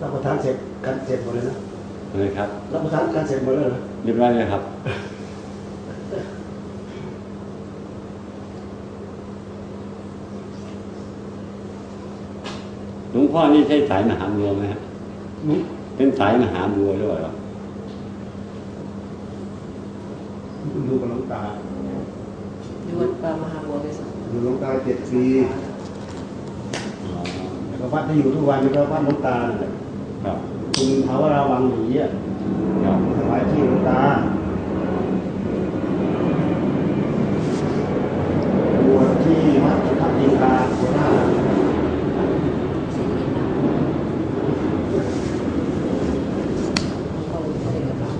รับประทานเสร็จกันเสร็จหมดเลยนะเลยครับ รับประทานกันเสร็จหมดเลยเหรอเรียบร้อยเลยครับ หลวงพ่อนี่ใช่สายมหาบัวไหมฮะหนุเป็นสายมหาบัวหรือเปล่าดูกับหลวงตาอยู่วัดป่ามหาบัวไปสักดูหลวงตาเจ็ดปีอ๋อแล้วก็วัดที่อยู่ทุกวันนี่ก็วัดหลวงตานั่นแหละ ครับคุณภาวราวังหนีอะครับถวายที่หลวงตาบวชที่วัดสุทัศน์จินดาโคราช เขาเขาเรียกกันว่า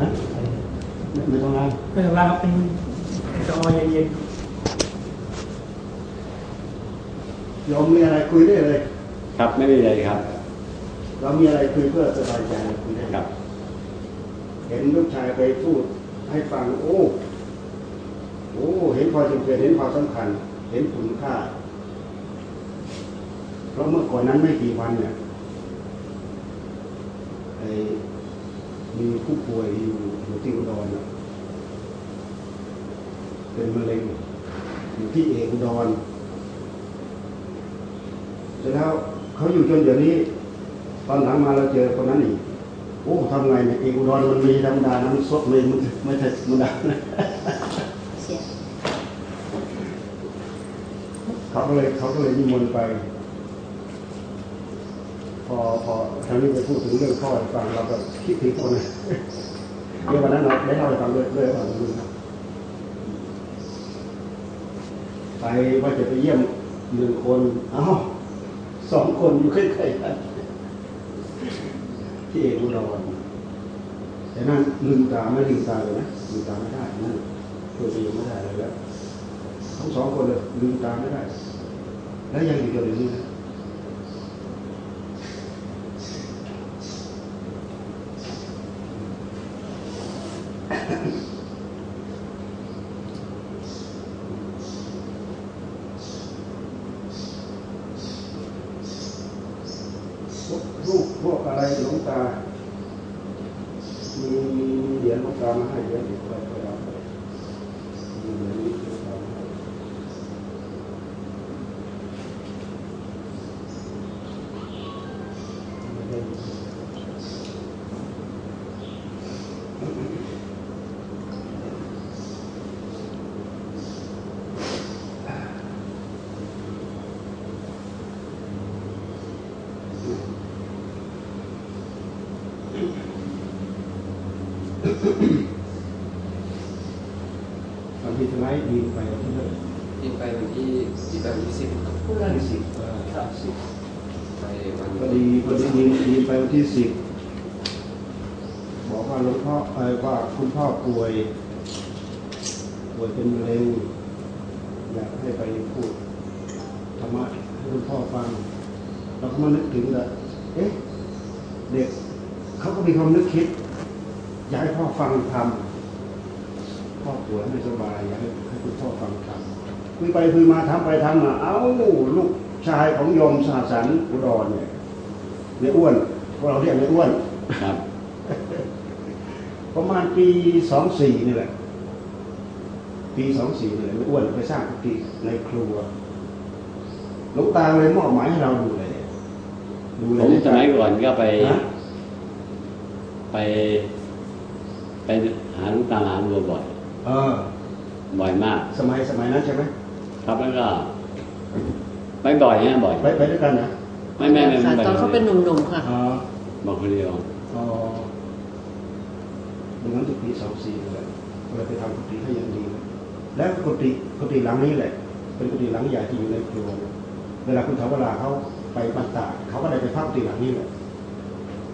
นะไม่ไม่ต้องไง ไม่ต้องลาครับเป็นจอเย็น โยมมีอะไรคุยได้เลย ครับไม่มีอะไรครับ เรามีอะไรคุยเพื่อสบายใจคุยได้ ครับ เห็นลูกชายไปพูดให้ฟัง โอ้ โอ้ เห็นความจำเป็นเห็นความสำคัญ เห็นคุณค่า เพราะเมื่อก่อนนั้นไม่กี่วันเนี่ยไอ้มีผู้ป่วยอยู่อยู่ที่อุดรน่ะเป็นมะเร็งอยู่ที่เอกอุดรเสร็จแล้วเขาอยู่ จนเดี๋ยวนี้ ตอนหลังมาเราเจอคนนั้นอีกโอ้ทำไงเนี่ยเอกอุดรมันมีธรรมดานะมันซดเลยมันไม่ใช่ธรรมดานะเสียเขาก็เลยเขาก็เลยนิมนต์ไป พอพอทางนี้ไปพูดถึงเรื่องพ่อให้ฟังเราก็คิดถึงคนนั้นเดี๋ยววันนั้นเราได้เล่าให้ฟังด้วยด้วยว่าลืมนะไปว่าจะไปเยี่ยมหนึ่งคนเอ้า สองคนอยู่ใกล้ๆกันที่เอกอุดรแต่นั่นลืมตาไม่ลืมตาเลยนะลืมตาไม่ได้นั่นตัวเองไม่ได้เลยแล้วทั้งสองคนเลยลืมตาไม่ได้ แล้วยังอยู่จนถึงนี้นะพวกรูปพวกอะไรหลวงตา มีมีมีเหรียญหลวงตามาให้เยอะอยู่ไปไปรับไปมีเหรียญนี้หลวงตามาให้ ตอนที่ทนายยิงไปวันที่เท่าไหร่ ยิงไปวันที่ที่แบบที่สิบครับ วันที่สิบเออครับสิบ ไปวัน พอดีพอดียิงยิงไปวัน ที่สิบบอกว่าหลวงพ่อเออว่าคุณพ่อป่วยป่วยเป็นมะเร็งอยากให้ไปพูดธรรมะให้คุณพ่อฟังเราก็มานึกถึงว่าเอ๊ะเด็กเขาก็มีความนึกคิด อยากให้พ่อฟังธรรมพ่อป่วยไม่สบายอยากให้ให้คุณพ่อฟังธรรมคุยไปคุยมาทำไปทำมาเอ้าลูกชายของโยมสหสันอุดรเนี่ยในอ้วน พวกเราเรียกในอ้วนครับ ประมาณปีสองสี่นี่แหละ ปีสองสี่นี่แหละในอ้วนไปสร้างกุฏิในครัวหลวงตาเลยมอบหมายให้เราดูเลยดูเลผมยสมัยก่อนก็ไปฮะไปไปหาหลูกตามหาบัวบ่อยเออบ่อยมาก สมัยสมัยนั้นใช่ไหมครับแล้วก็ไปบ่อยฮะบ่อยไปไปด้วยกันนะไม่ไม่ไม่ค่ะไม่ตอนเขาเป็นหนุ่มๆค่ะ บอกคนเดียวอ๋อดังนั้นถึงปีสองสี่เลยเราไปทำกุฏิให้ยังดีเลยแล้วกุฏิกุฏิหลังนี้แหละ เป็นกุฏิหลังใหญ่ที่อยู่ในครัวเวลาคุณเทวราเขาไปบันตาเขาก็ได้ไปพักกุฏิหลังนี้แหละ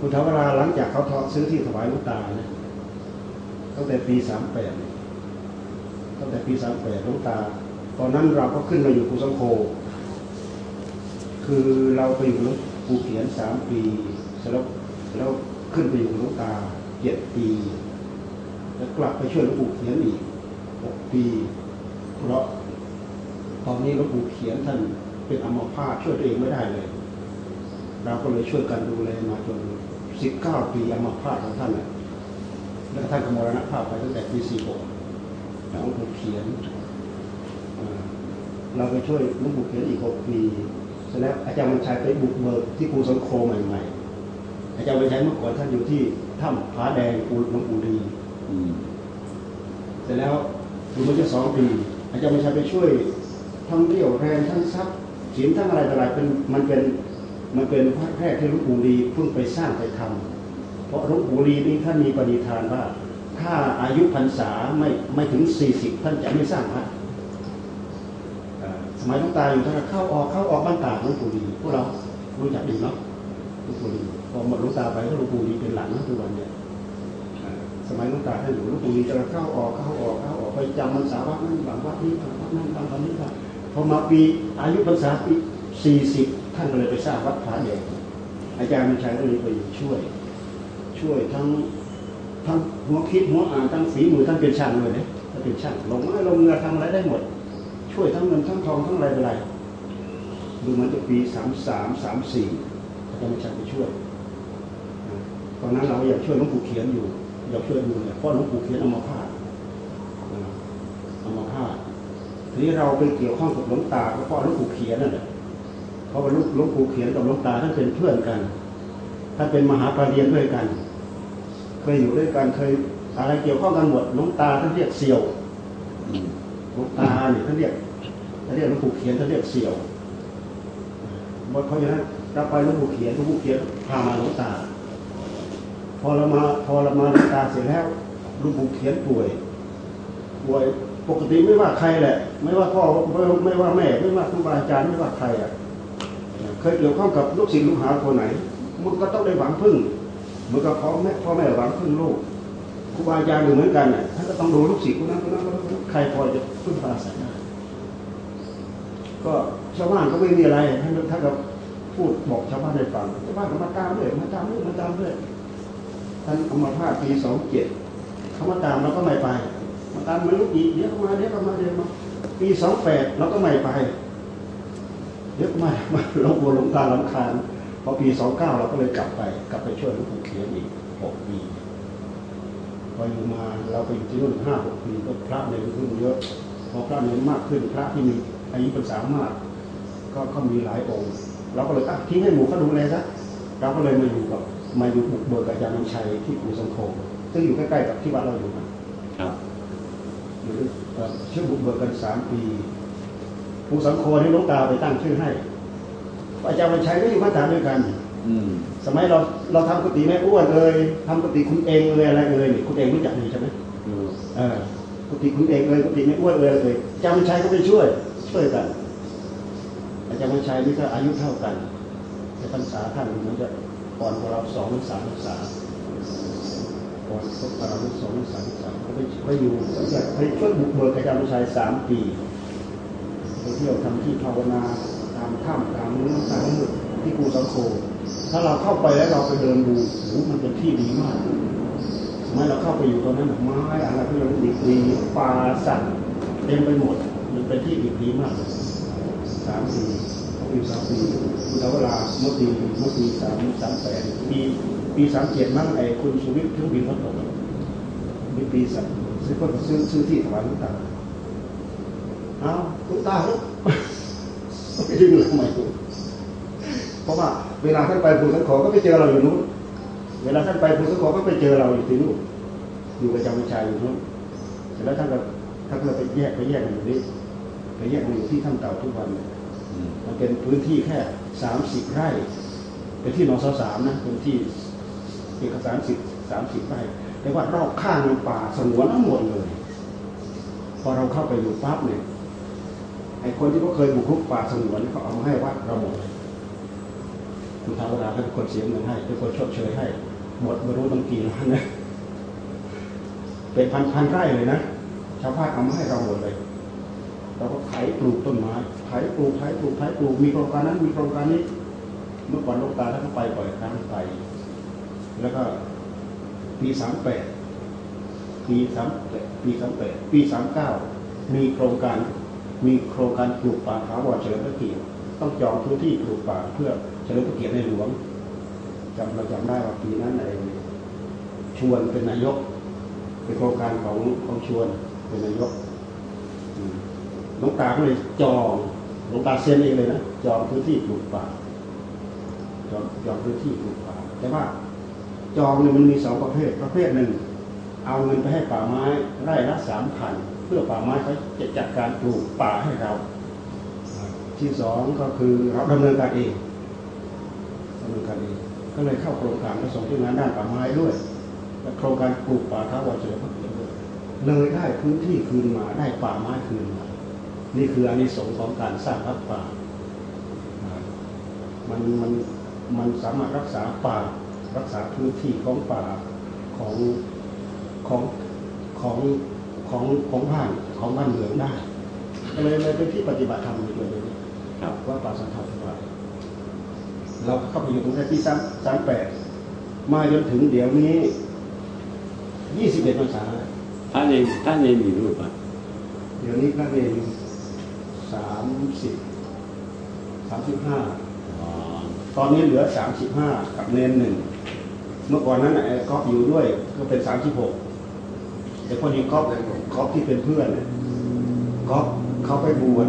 คุณเทวราหลังจากเขาทอซื้อที่ถวายลูกตาเนี่ยตั้งแต่ปีสามแปดตั้งแต่ปีสามแปดลูกตา ตอนนั้นเราก็ขึ้นมาอยู่ภูสังโค คือเราไปอยู่หลวงปู่เขียนสามปีเสร็จแล้ว แล้วขึ้นไปอยู่หลวงตาเจ็ดปี แล้วกลับไปช่วยหลวงปู่เขียนอีกหกปี เพราะตอนนี้หลวงปู่เขียนท่านเป็นอัมพาตช่วยตัวเองไม่ได้เลย เราก็เลยช่วยกันดูแลมาจน19ปีอัมพาตของท่านน่ะแล้วท่านก็มรณภาพไปตั้งแต่ปี46หลวงปู่เขียนเราไปช่วยหลวงปู่เขียนอีก6ปีเสร็จแล้วอาจารย์มันชัยไปบุกเบิกที่ภูสังโคใหม่ๆ อาจารย์มันชัยเมื่อก่อนท่านอยู่ที่ถ้ำผาแดงปูหลวงปู่ดีอืมเสร็จแล้วอยู่มาจะสองปีอาจารย์มันชัยไปช่วยทั้งเรี่ยวแรงทั้งทรัพย์สินทั้งอะไรต่ออะไรเป็นมันเป็นมันเป็นพระแรกที่หลวงปู่ดีเพิ่งไปสร้างไปทำเพราะหลวงปู่ดีนี่ท่านมีปณิธานว่า ถ้าอายุพรรษาไม่ไม่ถึงสี่สิบท่านจะไม่สร้างพระเอ่อสมัยหลวงตาอยู่ท่านก็เข้าออกเข้าออกบ้านตาหลวงปู่ดีพวกเรารู้จักดีเนาะหลวงปู่ดี พอหมดลวงตาไปก็ลวงปู่ดีเป็นหลังนะทุกวันเนี่ยสมัยลวงตาท่านอยู่ลวงปู่ดีจะเข้าออกเข้าออกเข้าออกไปจำพรรษาวัดนั้นบางวัดนี้บางวัดนั้นบางวัดนี้บางพอมาปีอายุพรรษาปีสี่สิบท่านก็เลยไปสร้างวัดผาแดงอาจารย์มิชัยก็เลยไปช่วย ช่วยทั้งทั้งหัวคิดหัวอ่านทั้งฝีมือท่านเป็นช่างเลยเนี่ยท่านเป็นช่างลงไม้ลงเงือทำอะไรได้หมด ช่วยทั้งเงินทั้งทองทั้งอะไรอะไรดูเหมันจะปีสามสามสามสี่อาจารย์มิชัยไปช่วย ตอนนั้นเราอยากช่วยหลวงปู่เขียนอยู่ อยากช่วยดูเนี่ยเพราะหลวงปู่เขียนเอามาพาดเอามาพาดทีนี้เราไปเกี่ยวข้องกับหลวงตาเพราะหลวงปู่เขียนนั่นแหละเพราะว่าหลวงปู่เขียนกับหลวงตาท่านเป็นเพื่อนกันท่านเป็นมหาปราเรียนด้วยกัน เคยอยู่ด้วยกันเคยอะไรเกี่ยวข้องกันหมดหลวงตาท่านเรียกเสี่ยวหลวงตาเนี่ยท่านเรียกท่านเรียกหลวงปู่เขียนท่านเรียกเสี่ยวเพราะฉะนั้นเราไปหลวงปู่เขียนหลวงปู่เขียนพามาหลวงตา พอเรามาพอเรามาหลวงตาเสร็จแล้วลุงปู่เขียนป่วยป่วยปกติไม่ว่าใครแหละ ไม่ว่าพ่อไม่ไม่ว่าแม่ ไม่ว่าครูบาอาจารย์ไม่ว่าใครอะเคยเกี่ยวข้องกับลูกศิษย์ลูกหาคนไหนมันก็ต้องได้หวังพึ่งเหมือนกับพ่อแม่พ่อแม่หวังพึ่งลูกครูบาอาจารย์ดูเหมือนกันเนี่ยท่านก็ต้องดูลูกศิษย์คนนั้นคนนั้นใครพอจะพึ่งพาอาศัยได้ก็ชาวบ้านก็ไม่มีอะไรท่านท่านก็พูดบอกชาวบ้านให้ฟังชาวบ้านก็มาตามด้วยมาตามด้วยมาตามด้วย ท่านเอามาพาดปีสองเจ็ดเขามาตามเราก็ไม่ไป มาตามไม่รู้อีกเดี๋ยวมาเดี๋ยวมาเดี๋ยวมาปีสองแปดเราก็ไม่ไป เดี๋ยวมามาหลวงปู่หลงตาลำคาญพอปีสองเก้าเราก็เลยกลับไป กลับไปช่วยหลวงปู่เขียนอีกหกปีพออยู่มาเราไปอยู่ที่นู่นห้าหกปีก็พระเนรขึ้นเยอะพอพระเนรมากขึ้นพระที่มีอายุพรรษามาก ก็ก็มีหลายองค์เราก็เลยอะทิ้งให้หมู่เขาดูแลซะเราก็เลยมาอยู่กับ มาอยู่บุกเบิกกับอาจารย์น้ำชัยที่ปูสังโคซึ่งอยู่ใกล้ๆกับที่วัดเราอยู่นะครับอยู่เอ่อชื่อบุกเบิกกันสามปีปูสังโคนี่หลวงตาไปตั้งชื่อให้ อาจารย์น้ำชัยก็อยู่มาตามด้วยกัน อืมสมัยเราเราทำกุฏิแม่อ้วนเอ่ยทำกุฏิคุณเองเอ่ยอะไรเอ่ยนี่คุณเองรู้จักดีใช่ไหมดูเออกุฏิคุณเองเอ่ยกุฏิแม่อ้วนเอ่ยเอ่ยอาจารย์น้ำชัยก็ไปช่วย ช่วยกันอาจารย์น้ำชัยนี่ก็อายุเท่ากันแต่พรรษาท่านมันจะ ก่อนเราสองหรือสามพรรษาก่อนพวกเราสองหรือสามพรรษาเขาไปไปอยู่ไปช่วยบุกเบิกอาจารย์น้ชัยสามปีไปเที่ยวทำที่ภาวนาตามถ้ำตามนู้นตามนี้ที่ภูสังโฆถ้าเราเข้าไปแล้วเราไปเดินดูโอ้โหมันเป็นที่ดีมากสมัยเราเข้าไปอยู่ตอนนั้นไม้อะไรที่เราดีดีป่าสัตว์เต็มไปหมดมันเป็นที่ดีดีมากสามปี ปีสามปีพุทธวรามื่อปีมื่อปีสามสามแปดปีปีสามเจ็ดมั้งไอ้คุณสุวิทย์เครื่องบินเขาตกมีปีสามซื้อก็ซื้อซื้อที่ถวายลวงตาเอาลวงตาครับไปดึงเลยทำไมกูเพราะว่าเวลาท่านไปภูสังขอก็ไปเจอเราอยู่นู้นเวลาท่านไปภูสังขอก็ไปเจอเราอยู่ที่นู้นอยู่กับจำวิชายอยู่นู้นเสร็จแล้วท่านก็ท่านก็ไปแยกไปแยกกันอยู่นี่ไปแยกกันอยู่ที่ถ้ำเต่าทุกวันเนี่ย มันเป็นพื้นที่แค่สามสิบไร่เป็นที่นอสสามนะเป็นที่เอกสารสิบสามสิบไร่แต่ว่ารอบข้างเป็นป่าสงวนทั้งหมดเลย พอเราเข้าไปอยู่ปั๊บเนี่ยไอ้คนที่เขาเคยบุกรุกป่าสงวนเขาเอามาให้วัดเราหมดคุณทาวราเขาเป็นคนเสียเงินให้เป็นคนชดเชยให้ หมดไม่รู้ตั้งกี่ล้านนะเป็นพันพันไร่เลยนะชาวบ้านเอามาให้เราหมดเลย เราก็ไถปลูกต้นไม้ไถปลูกไถปลูกไถปลูกมีโครงการนั้นมีโครงการนี้ เมื่อก่อนลวงตาท่านก็ไปบ่อยครั้งไป แล้วก็ปีสามแปดปีสามแปดปีสามแปดปีสามเก้ามีโครงการมีโครงการปลูกป่าถาวรเฉลิมพระเกียรติต้องจองพื้นที่ปลูกป่าเพื่อเฉลิมพระเกียรติในหลวงจำเราจำได้ว่าปีนั้นไอ้ชวนเป็นนายก เป็นโครงการของของชวนเป็นนายก ลวงตาก็เลยจองหลวงตาเซ็นเองเลยนะจองพื้นที่ปลูกป่าจองจองพื้นที่ปลูกป่า แต่ว่าจองเนี่ยมันมีสองประเภทประเภทหนึ่ง เอาเงินไปให้ป่าไม้ไร่ละสามพันเพื่อป่าไม้เขาจะจัดการปลูกป่าให้เรา ที่สองก็คือเราดำเนินการเองดำเนินการเองก็เลยเข้าโครงการผสมที่งานด้านป่าไม้ด้วยและโครงการปลูกป่าท้าวเฉลิมพระเกียรติเลยได้พื้นที่คืนมาได้ป่าไม้คืนมา นี่คืออานิสงส์ของการสร้างรักป่า มันมันมันสามารถรักษาป่า รักษาพื้นที่ของป่าของของของของของบ้านของบ้านเมืองได้ก็เลยเลยเป็นที่ปฏิบัติธรรมอยู่เลยครับว่าป่าสันทถวายเราเข้าไปอยู่ตรงที่สามสามแปดมาจนถึงเดี๋ยวนี้ยี่สิบเอ็ดพรรษาแล้วท่านเองท่านเองมีรูปอะเดี๋ยวนี้พระเนรสามสิบสามสิบห้าตอนนี้เหลือสามสิบห้ากับเนนหนึ่งเมื่อก่อนนั้นไอ้ก๊อฟอยู่ด้วย ก็เป็นสามสิบหกแต่พอดีก๊อฟก๊อฟที่เป็นเพื่อนก๊อฟเขาไปบวช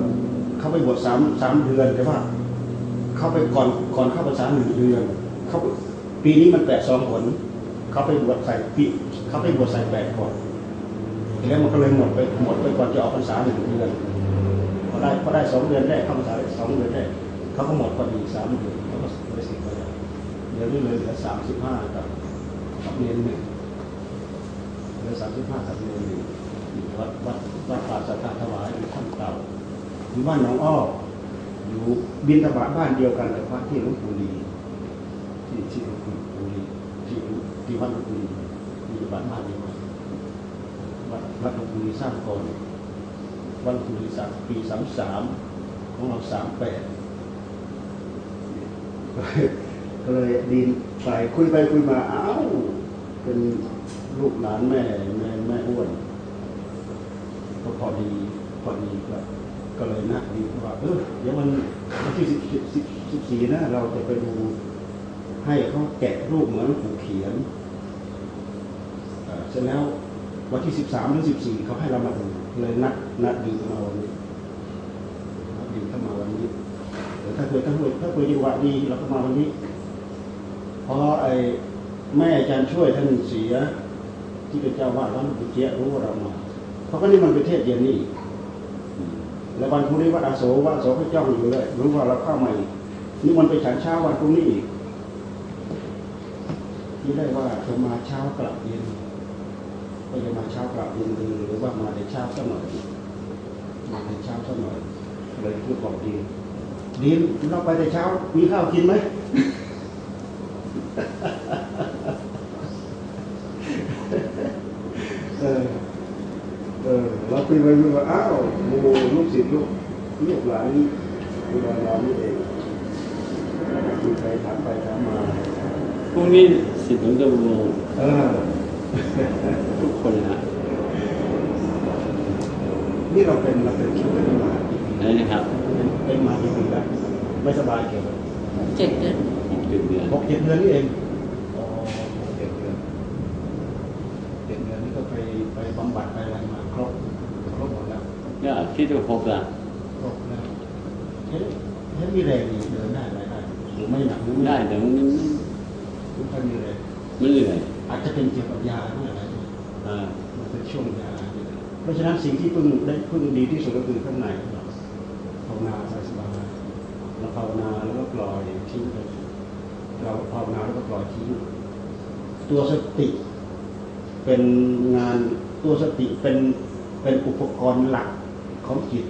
เขาไปบวชสามสามเดือนแต่ว่าเขาไปก่อนก่อนเข้าพรรษาหนึ่งเดือนเขาปีนี้มันแปดสองผลเขาไปบวชใส่ปีเขาไปบวชใส่แปดก่อนแล้วมันก็เลยหมดไปหมดไปก่อนจะออกพรรษาหนึ่งเดือน ได้พอได้สองเดือนแรกเข้าพรรษาได้สองเดือนแรกเขาก็หมดพอดีสามเดือนเขาก็ไปสิบไปแล้วเดี๋ยวนี้เลยเหลือสามสิบห้ากับกับเรียนหนึ่งเหลือสามสิบห้ากับเรียนหนึ่งวัดวัดวัดป่าสัทธาถวายอยู่ข้างเก่าอยู่บ้านหนองอ้ออยู่บินตบาบ้านเดียวกันกับพระที่หลวงปู่ลีที่ที่หลวงปู่ลีที่ที่วัดหลวงปู่ลีมีบ้านบ้านเดียวกันวัดวัดหลวงปู่ลีสร้างก่อน วัดหลวงปู่ลีสร้างปีสามสามของเราสามแปดก็เลยดินไปคุยไปคุยมาอ้าวเป็นลูกหลานแม่แม่แม่อ้วนก็พอดีพอดีก็ก็เลยนัดดีว่าเออเดี๋ยวมันวันที่สิบสิบสิบสี่นะเราจะไปดูให้เขาแกะรูปเหมือนผูกเขียนเอ่อเสร็จแล้ววันที่สิบสามหรือสิบสี่เขาให้เรามาดู เลยนัดนัดดีเข้ามาวันนี้นัดดีเข้ามาวันนี้ถ้าเกิดถ้าเกิดถ้าเกิดจังหวะดีเราก็มาวันนี้เพราะไอ้แม่อาจารย์ช่วยท่านเสีย ที่เป็นเจ้าวาดวัดหลวงปู่เจียรู้ว่าเรามาเขาก็นี่มันเป็นเทศเย็นนี่แล้ววันพรุ่งนี้วัดอาโศวัดอาโศก็จ้องอยู่เลยรู้ว่าเราเข้ามาอีกนี่มันไปฉันเช้าวันพรุ่งนี้อีกที่ได้ว่าจะมาเช้ากลับเย็น ก็จะมาเช้ากลับเย็นดีหรือว่ามาในเช้าสักหน่อยมาในเช้าสักหน่อยเลยพูดบอกดีดีเราไปในเช้ามีข้าวกินไหมเออเออเราคุยไปคุยมาอ้าวโอ้ลูกศิษย์ลูกลูกหลานอุดรเรานี่เองมีใครถามไปถามมาพรุ่งนี้สิบถึงจะโมงเออ ทุกคนนะนี่เราเป็นเราเป็นคิวเป็นมากี่ปีนั่นนะครับเป็นเป็นมากี่ปีแล้วไม่สบายเกี่ยวกับเจ็ดเดือนหกเดือนเดือนหกเจ็ดเดือนนี่เองอ๋อหกเจ็ดเดือนเจ็ดเดือนนี่ก็ไปไปบำบัดไปอะไรมาครบครบหมดแล้วก็คิดว่าครบละครบแล้วเห็นเห็นมีแรงดีเดินได้อะไรได้หรือไม่หนักหรือไม่ได้แต่มันไม่ค่อยมีแรงมันเหนื่อย อาจจะเป็นเกี่ยวกับยาหรืออะไรอ่ามันเป็นช่วงยาเพราะฉะนั้นสิ่งที่พึ่งได้พึ่งดีที่สุดก็คือข้างในเราภาวนาสบายๆเราภาวนาแล้วก็ปล่อยทิ้งไปเราภาวนาแล้วก็ปล่อยทิ้งตัวสติเป็นงานตัวสติเป็นเป็นอุปกรณ์หลักของจิต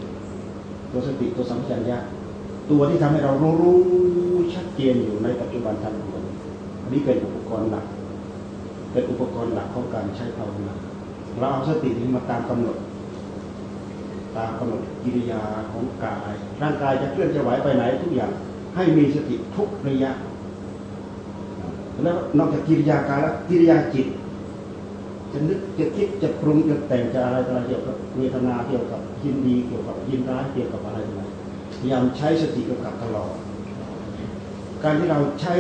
ตัวสติตัวสัมปชัญญะตัวที่ทำให้เรารู้รู้ชัดเจนอยู่ในปัจจุบันทันด่วนอันนี้เป็นอุปกรณ์หลัก เป็นอุปกรณ์หลักของการใช้ภาวนาเราเอาสตินี้มาตามกำหนด ตามกำหนดกิริยาของกาย ร่างกายจะเคลื่อนจะไหวไปไหนทุกอย่างให้มีสติทุกระยะ แล้วนอกจากกิริยากายแล้วกิริยาจิต จะนึกจะคิดจะปรุงจะแต่งจะอะไรอะไรเกี่ยวกับเวทนาเกี่ยวกับยินดีเกี่ยวกับยินร้ายเกี่ยวกับอะไรอะไรพยายามใช้สติกำกับตลอด การที่เราใช้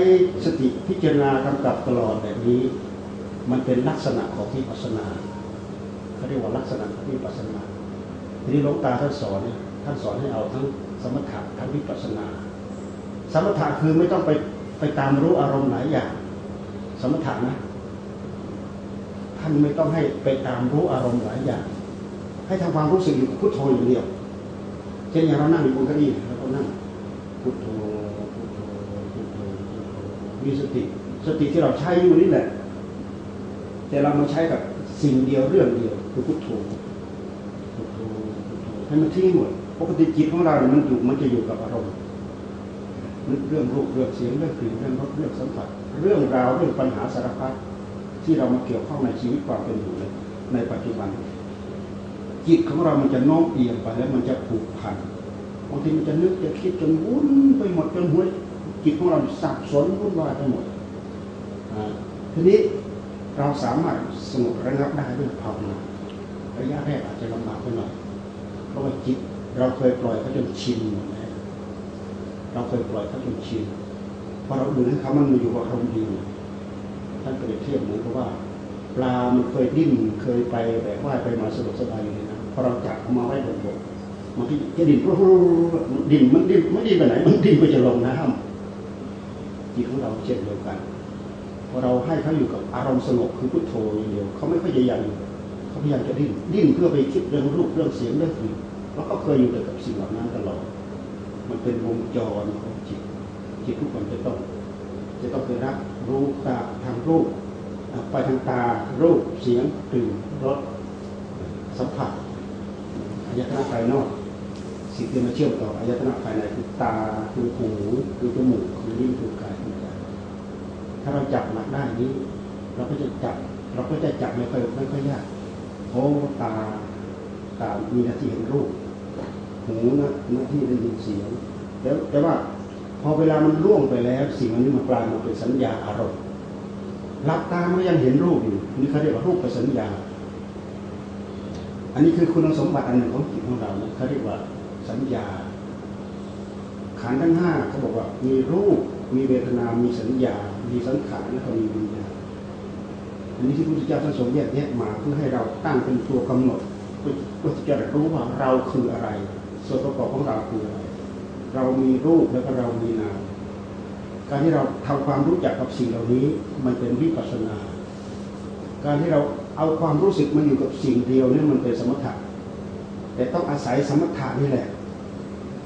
สติพิจารณากำกับตลอดแบบนี้ มันเป็นลักษณะของวิปัสนาเขาเรียกว่าลักษณะของวิปัสนา ทีนี้หลวงตาท่านสอนเนี่ยท่านสอนให้เอาทั้งสมถะทั้งวิปัสนา สมถะคือไม่ต้องไปไปตามรู้อารมณ์หลายอย่าง สมถะนะท่านไม่ต้องให้ไปตามรู้อารมณ์หลายอย่าง ให้ทำความรู้สึกอยู่กับพุทโธอย่างเดียว เช่นอย่างเรานั่งอยู่บนเก้าอี้แล้วก็นั่งพุทโธพุทโธพุทโธมีสติ สติที่เราใช้อยู่นี่แหละ แต่เรามาใช้กับสิ่งเดียวเรื่องเดียวคือพุทโธพุทโธพุทโธให้มันทิ้งหมดปกติจิตของเราเนี่ยมันอยู่มันจะอยู่กับอารมณ์มันเรื่องรูปเรื่องเสียงเรื่องกลิ่นเรื่องรสเรื่องสัมผัส เรื่องราวเรื่องปัญหาสารพัดที่เรามาเกี่ยวข้องในชีวิตความเป็นอยู่ในในปัจจุบัน จิตของเรามันจะน้มเอียงไปแล้วมันจะผูกพันบางทีมันจะนึกจะคิดจนวุ่นไปหมดจนหัวจิตของเราสับสนวุ่นวายไปหมดทีนี้ เราสามารถสงบระงับได้ด้วยภาวนาระยะแรกอาจจะลำบากไปหน่อยเพราะว่าจิตเราเคยปล่อยเขาจนชินหมดแล้วเราเคยปล่อยเขาจนชินพอเราดูให้เขามันมีอยู่กับอารมณ์ดีท่านเปรียบเทียบเหมือนกับว่า ปลามันเคยดิ้นเคยไปแบบว่ายไปมาสะดวกสบายอยู่นน้ำพอเราจับเอามาไว้บนบกมันก็จะดิ้นดิ้นมันดิ้นไม่ดิ้นไปไหนมันดิ้นไปจะลงน้ำจิตของเราเช่นเดียวกัน เราให้เขาอยู่กับอารมณ์สงบคือพุทโธอย่างเดียวเขาไม่ค่อยจะยังเขาพยายามจะดิ้นดิ้นเพื่อไปคิดเรื่องรูปเรื่องเสียงเรื่องกลิ่นแล้วก็เคยอยู่แต่กับสิ่งเหล่านั้นตลอดมันเป็นวงจรของจิตจิตทุกคนจะต้อง จะต้องเคยรับรู้ตาทางรูปไปทางตารูปเสียงกลิ่นรสสัมผัสอายตนะภายนอกสิ่งที่มาเชื่อมต่ออายตนะภายในคือตาคือหูคือจมูกคือลิ้นคือกาย ถ้าเราจับหลักได้นี้ เราก็จะจับ เราก็จะจับไม่ค่อยไม่ค่อยยากโอ้ตาตามีหน้าที่เห็นรูปหูนะหน้าที่ได้ยินเสียงแล้วแต่ว่าพอเวลามันล่วงไปแล้ว สิ่งนี้มันกลายมาเป็นสัญญาอารมณ์หลับตามันยังเห็นรูปอยู่นี่เขาเรียกว่ารูปประสัญญา อันนี้คือคุณสมบัติอันหนึ่งของจิตของเราเขาเรียกว่าสัญญาขันทั้งห้าเขาบอกว่ามีรูปมีเวทนา มีสัญญา มีสังขารและก็มีวิญญาณอันนี้ที่พระพุทธเจ้าท่านทรงแยกแยะมาเพื่อให้เราตั้งเป็นตัวกำหนดเพื่อจะรู้ว่าเราคืออะไร ส่วนประกอบของเราคืออะไร เรามีรูปแล้วก็เรามีนามการที่เราทำความรู้จักกับสิ่งเหล่านี้ มันเป็นวิปัสสนา การที่เราเอาความรู้สึกมาอยู่กับสิ่งเดียวนี่มันเป็นสมถะแต่ต้องอาศัยสมถะนี่แหละ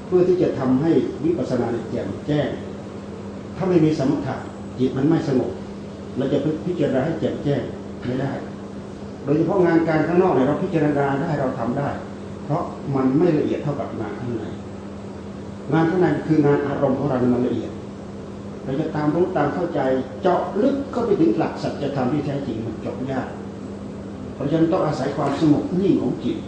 เพื่อที่จะทำให้วิปัสสนาแจ่มแจ้ง ถ้าไม่มีสมถะ จิตมันไม่สงบเราจะพิจารณาให้แจ่มแจ้งไม่ได้ โดยเฉพาะงานการข้างนอกเนี่ยเราพิจารณาได้เราทำได้ เพราะมันไม่ละเอียดเท่ากับงานข้างในงานข้างในคืองานอารมณ์ของเรามันละเอียด เราจะตามรู้ตามเข้าใจเจาะลึกเข้าไปถึงหลักสัจธรรมที่แท้จริงมันจบยาก เพราะฉะนั้นต้องอาศัยความสงบนิ่งของจิต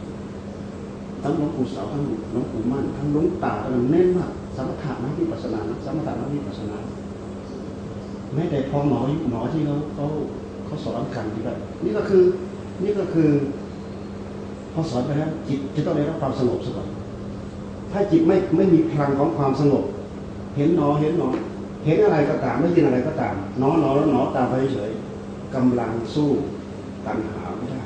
ทั้งหลวงปู่เสาทั้งหลวงปู่มั่นทั้งหลวงตาทั้งเน้นมากสมถะนักวิปัสสนาสมถะนักวิปัสสนา แม้แต่พอหมอหมอที่เขาเขาเขาสอนกันที่แบบนี่ก็คือนี่ก็คือพอสอนไปแล้วจิตจะต้องได้รับความสงบสักก่อนถ้าจิตไม่ไม่มีพลังของความสงบ เห็นหนอเห็นหนอ เห็นอะไรก็ตามไม่ยินอะไรก็ตามหนอหนอแล้วหนอตามไปเฉยกำลังสู้ตัณหาไม่ได้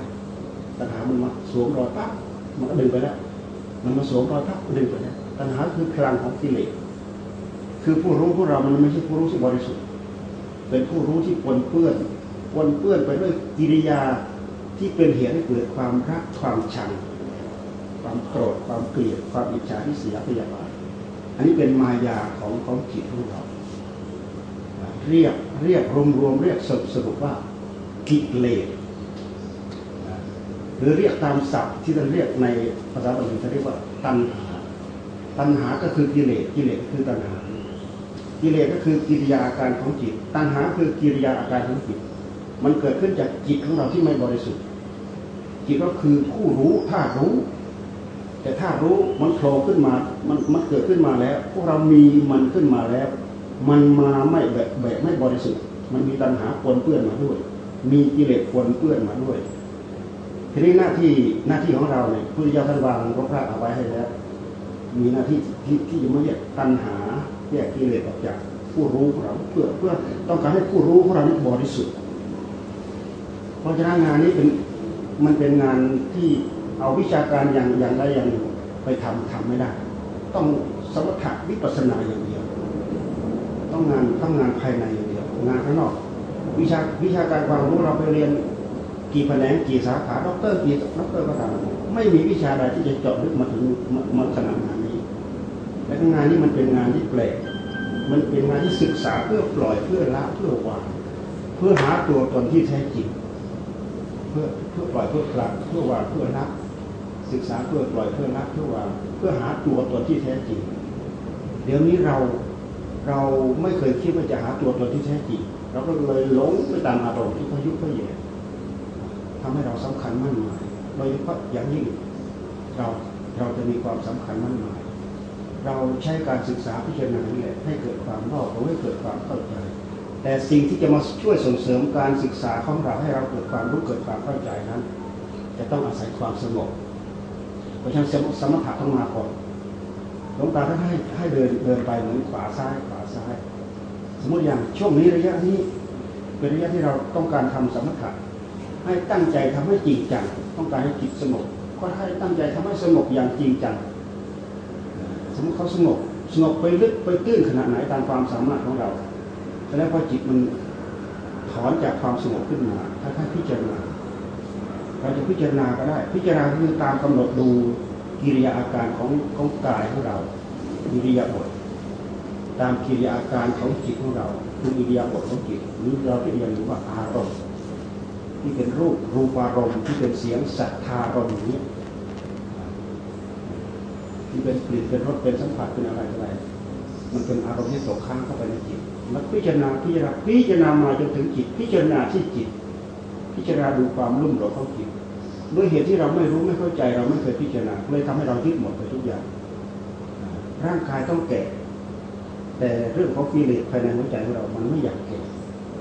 ตัณหามันมาสวมรอยปั๊บมันก็ดึงไปแล้วมันมาสวมรอยปั๊บก็ดึงไปแล้วตัณหาคือพลังของกิเลสคือผู้รู้พวกเรามันไม่ใช่ผู้รู้ที่บริสุทธิ์ เป็นผู้รู้ที่ปนเปื้อนปนเปื้อนไปด้วยกิริยาที่เป็นเหตุให้เกิดความรักความชัง ความโกรธความเกลียดความอิจฉาที่เสียพยาบาทอันนี้เป็นมายาของของจิตของเรา เรียกเรียกรวมรวมเรียกสรุปสรุปว่ากิเลสหรือเรียกตามศัพท์ที่เราเรียกในภาษาบาลีเขาเรียกว่าตัณหา ตัณหาก็คือกิเลสกิเลสคือตัณหา กิเลสก็คือกิริยาอาการของจิต ตัณหาคือกิริยาอาการของจิต มันเกิดขึ้นจากจิตของเราที่ไม่บริสุทธิ์ จิตก็คือผู้รู้ท่ารู้ แต่ถ้ารู้มันโผล่ขึ้นมา มันมันเกิดขึ้นมาแล้ว พวกเรามีมันขึ้นมาแล้ว มันมาไม่แบบแบบไม่บริสุทธิ์ มันมีตัณหาปนเปื้อนมาด้วย มีกิเลสปนเปื้อนมาด้วย ทีนี้หน้าที่หน้าที่ของเราเนี่ยพุทธเจ้าท่านวางพรกรากเอาไว้ให้แล้ว มีหน้าที่ที่ที่จะมาแยกตัณหา แยกกิเลสออกจากผู้รู้ของเราเพื่อเพื่อต้องการให้ผู้รู้ของเรานี้บริสุทธิ์ เพราะฉะนั้นงานนี้เป็นมันเป็นงานที่เอาวิชาการอย่างอย่างใดอย่างหนึ่งไปทำทำไม่ได้ ต้องสมถะวิปัสสนาอย่างเดียว ต้องงานทำงานภายในอย่างเดียว งานข้างนอก วิชาวิชาการความรู้เราไปเรียนกี่แขนงกี่สาขาด็อกเตอร์กี่ด็อกเตอร์ก็ตามไม่มีวิชาใดที่จะเจาะลึกมาถึงมามาขนาดงานนี้ และงานนี้มันเป็นงานที่แปลก มันเป็นงานที่ศึกษาเพื่อปล่อยเพื่อละเพื่อวาง เพื่อหาตัวตนที่แท้จริงเพื่อเพื่อปล่อยเพื่อละเพื่อวางเพื่อละศึกษาเพื่อปล่อยเพื่อละเพื่อวางเพื่อหาตัวตนที่แท้จริง เดี๋ยวนี้เราเราไม่เคยคิดว่าจะหาตัวตนที่แท้จริงเราก็เลยหลงไปตามอารมณ์ที่พายุพาเย่ทำให้เราสำคัญมั่นหมายโดยเฉพาะอย่างยิ่งเราเราจะมีความสำคัญมั่นหมาย เราใช้การศึกษาพิจารณานี่แหละให้เกิดความรอบรู้ให้เกิดความเข้าใจ แต่สิ่งที่จะมาช่วยส่งเสริมการศึกษาของเราให้เราเกิดความรู้เกิดความเข้าใจนั้น จะต้องอาศัยความสงบเพราะฉะนั้นสมถะต้องมาก่อนหลวงตาท่านให้ให้เดินเดินไปเหมือนขวาซ้ายขวาซ้าย สมมติอย่างช่วงนี้ระยะนี้เป็นระยะที่เราต้องการทำสมถะให้ตั้งใจทำให้จริงจังต้องการให้จิตสงบก็ให้ตั้งใจทำให้สงบอย่างจริงจัง สมมติเขาสงบสงบไปลึกไปตื้นขนาดไหนตามความสามารถของเราแล้วพอจิตมันถอนจากความสงบขึ้นมา ถ้าถ้าพิจารณาเราจะพิจารณาก็ได้ พิจารณาคือตามกำหนดดูกิริยาอาการของของกายของเรากิริยาบทตามกิริยาอาการของจิตของเราคือกิริยาบทของจิตหรือเราที่เรียนรู้ว่าอารมณ์ที่เป็นรูปรูปอารมณ์ที่เป็นเสียงสัทธารมณ์นี้ เป็นกลิ่นเป็นรสเป็นสัมผัสเป็นอะไรอะไร มันเป็นอารมณ์ที่ตกค้างเข้าไปในจิตแล้วพิจารณาพิจารณาพิจารณามาจนถึงจิต พิจารณาที่จิต พิจารณาดูความรุ่มหลงของจิตด้วยเหตุที่เราไม่รู้ไม่เข้าใจเราไม่เคยพิจารณาเลยทำให้เรายึดหมดไปทุกอย่าง ร่างกายต้องแก่ แต่เรื่องของกิเลสภายในหัวใจของเรามันไม่อยากแก่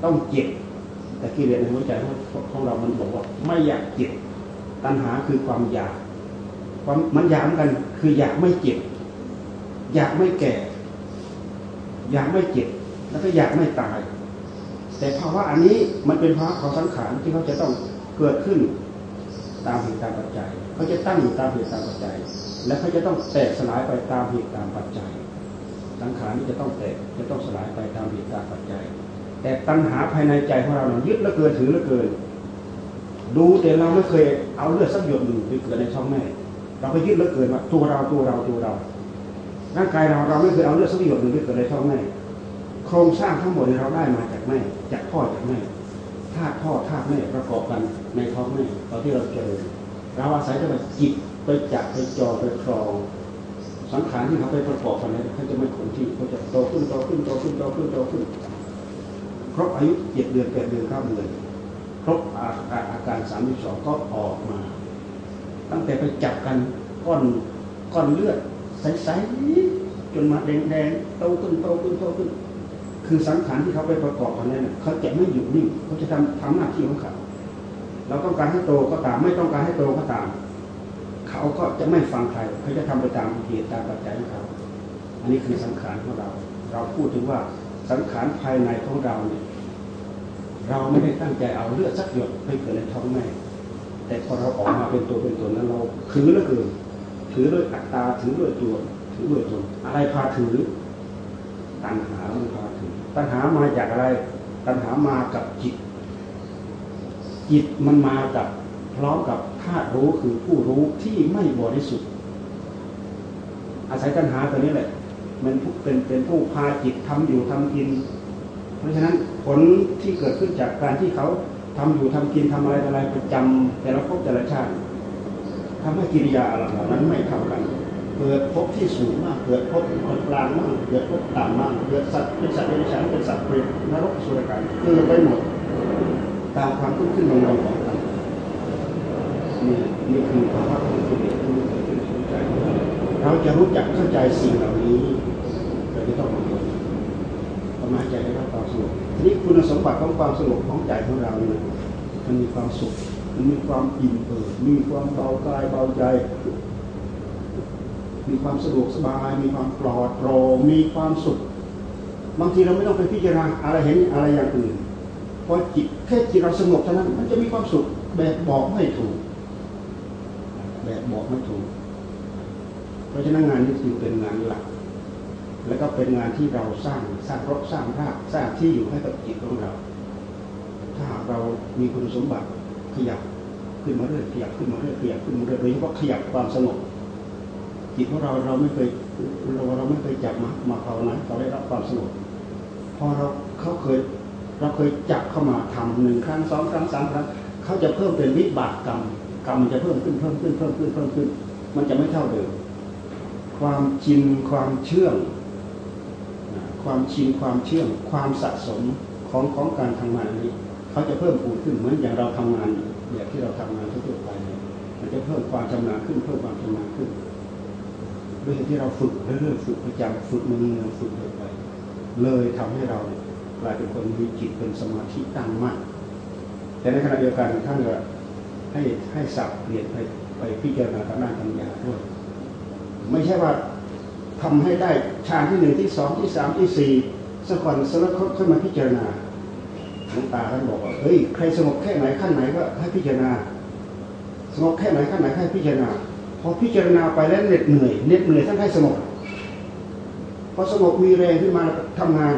ต้องเจ็บแต่กิเลสในหัวใจของเรามันบอกว่าไม่อยากเจ็บตัณหาคือความอยาก ความมันอยากเหมือนกัน คืออยากไม่เจ็บ อยากไม่แก่ อยากไม่เจ็บ แล้วก็อยากไม่ตาย แต่ภาวะอันนี้มันเป็นภาวะของสังขารที่เขาจะต้องเกิดขึ้นตามเหตุตามปัจจัย เขาจะตั้งอยู่ตามเหตุตามปัจจัย และเขาจะต้องแตกสลายไปตามเหตุตามปัจจัย สังขารนี้จะต้องแตก จะต้องสลายไปตามเหตุตามปัจจัย แต่ตัณหาภายในใจของเราเนี่ยยึดแล้วเกินถือแล้วเกิน ดูแต่เราไม่เคยเอาเลือดสักหยดหนึ่งไปเกิดในช่องแม่ เราก็ยึดแล้วเกินว่าตัวเราตัวเราตัวเราร่างกายเราเราไม่เคยเอาเลือดสักหยดหนึ่งไปเกิดในช่องแม่โครงสร้างทั้งหมดเราได้มาจากแม่จากพ่อจากแม่ธาตุพ่อธาตุแม่ประกอบกันในท้องแม่ตอนที่เราเจอเราอาศัยจะไปจิตไปจับไปจอไปครองสังขารที่เขาไปประกอบกันนี้เขาจะไม่คงที่เขาจะโตขึ้นโตขึ้นโตขึ้นโตขึ้นโตขึ้นครบอายุเจ็ดเดือนแปดเดือนเก้าเดือนครบอาการอาการสามสิบสองก็ออกมา ตั้งแต่ไปจับกันก้อนก้อนเลือดใสๆจนมาแดงๆโตขึ้นโตขึ้นโตขึ้น คือสังขารที่เขาไปประกอบกันนั้นเขาจะไม่อยู่นิ่งเขาจะทำทำหน้าที่ของเขาเราต้องการให้โตก็ตาม ไม่ต้องการให้โตก็ตาม เขาก็จะไม่ฟังใครเขาจะทำไปตามเหตุตามปัจจัยของเขา อันนี้คือสังขารของเรา เราพูดถึงว่าสังขารภายในของเราเนี่ยเราไม่ได้ตั้งใจเอาเลือดสักหยดไปเกิดในท้องแม่ แต่พอเราออกมาเป็นตัวเป็นตนนั้นเราถือแล้วเกินถือด้วยอัตตาถือด้วยตัว ถือด้วยตนอะไรพาถือ ตัณหามันพาถือ ตัณหามาจากอะไร ตัณหามากับจิต จิตมันมากับพร้อมกับธาตุรู้คือผู้รู้ที่ไม่บริสุทธิ์ อาศัยตัณหาตัวนี้แหละ มันเป็นเป็นผู้พาจิตทำอยู่ทำกิน เพราะฉะนั้นผลที่เกิดขึ้นจากการที่เขา ทำอยู่ทำกินทำอะไรอะไรประจำแต่ละภพแต่ละชาติทำให้กิริยาเหล่านั้นไม่เท่ากันเกิดภพที่สูงมากเกิดภพกลางมากเกิดภพต่ำมากเกิดสัตว์เป็นสัตว์เป็นฉันเป็นสัตว์เป็นนรกสุรกายเกิดไปหมดตามความขึ้นขึ้นลงลงของมันนี่นี่คือภาวะของกิเลสที่มันเกิดขึ้นในใจเราจะรู้จักเข้าใจสิ่งเหล่านี้เราจะต้องมาดูทำให้ใจได้รับ นี้คุณสมบัติของความสงบของใจของเราเนี่ยมันมีความสุข มันมีความอิ่มเอิบมีความเบากายเบาใจ มีความสะดวกสบาย มีความปลอดโปร่งมีความสุข บางทีเราไม่ต้องไปพิจารณาอะไรเห็นอะไรอย่างอื่นพอจิตแค่จิตเราสงบเท่านั้น มันจะมีความสุขแบบบอกไม่ถูก แบบบอกไม่ถูก เพราะฉะนั้นงานนี้จึงเป็นงานหลัก แล้วก็เป็นงานที่เราสร้างสร้างรกสร้างรากสร้างที่อยู่ให้กับจิตของเรา ถ้าหากเรามีคุณสมบัติขยับขึ้นมาเรื่อยขยับขึ้นมาเรื่อยขยับขึ้นมาเรื่อยโดยเฉพาะขยับความสงบจิตของเราเราไม่เคยเราเราไม่เคยจับมามาภาวนาเราได้รับความสงบพอเราเขาเคยเราเคยจับเข้ามาทำหนึ่งครั้งสองครั้งสามครั้งเขาจะเพิ่มเป็นวิบากกรรมกรรมมันจะเพิ่มขึ้นเพิ่มขึ้นเพิ่มขึ้นเพิ่มขึ้น มันจะไม่เท่าเดิมความชินความเชื่อง ความชินความเชื่องความสะสมของของการทำงานนี้ เขาจะเพิ่มพูนขึ้นเหมือนอย่างเราทำงานแบบที่เราทำงานทั่วไปเนี่ยมันจะเพิ่มความชำนาญขึ้นเพิ่มความชำนาญขึ้นด้วยเหตุที่เราฝึกเรื่อยๆฝึกประจำฝึกมือฝึกไปเลยทำให้เรากลายเป็นคนมีจิตเป็นสมาธิตั้งมั่นแต่ในขณะเดียวกันท่านก็ให้ให้สับเปลี่ยนไปไปพิจารณาทางด้านปัญญาด้วย ไม่ใช่ว่า ทำให้ได้ฌานที่หนึ่งที่สองที่สามที่สี่สักวันสักแล้วค่อยมาพิจารณาหลวงตาท่านบอกว่าเฮ้ยใครสงบแค่ไหนขั้นไหนก็ให้พิจารณาสงบแค่ไหนขั้นไหนให้พิจารณาพอพิจารณาไปแล้วเหน็ดเหนื่อยเหน็ดเหนื่อยท่านให้สงบพอสงบมีแรงขึ้นมาทำงาน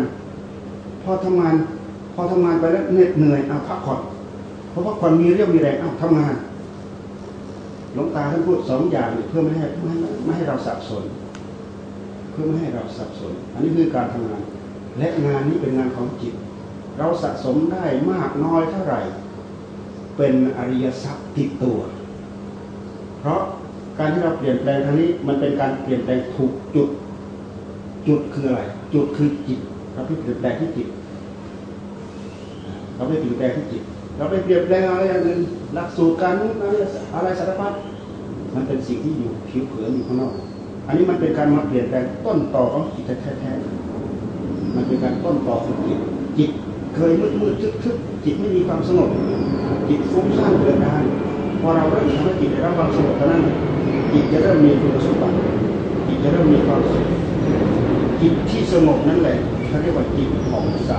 พอทำงาน พอทำงานไปแล้วเหน็ดเหนื่อยเอาพักผ่อนพอพักผ่อนมีเรี่ยวมีแรงเอาทำงานหลวงตาท่านพูดสองอย่างเพื่อไม่ให้ไม่ให้เราสับสน พื่อไม่ให้เราสับสน อันนี้คือการทำงาน และงานนี้เป็นงานของจิต เราสะสมได้มากน้อยเท่าไหร่ เป็นอริยทรัพย์ติดตัว เพราะการที่เราเปลี่ยนแปลงทางนี้มันเป็นการเปลี่ยนแปลงถูกจุด จุดคืออะไร จุดคือจิตเราไปเปลี่ยนแปลงที่จิต เราไม่เปลี่ยนแปลงที่จิต เราไปเปลี่ยนแปลงอะไรอย่างอื่นหลักสูตรการนู้นอะไรสารพัดมันเป็นสิ่งที่อยู่ผิวเผินอยู่ข้างนอก อันนี้มันเป็นการมาเปลี่ยนแปลงต้นต่อของจิตแท้ๆมันเป็นการต้นต่อของจิตจิตเคยมืดมืดทึบทึบจิตไม่มีความสงบจิตฟุ้งซ่านเกิดได้พอเราเริ่มทำให้จิตได้รับความสงบเท่านั้นจิตจะเริ่มมีคุณสมบัติจิตจะเริ่มมีความสุขจิตที่สงบนั่นแหละเขาเรียกว่าจิตของใส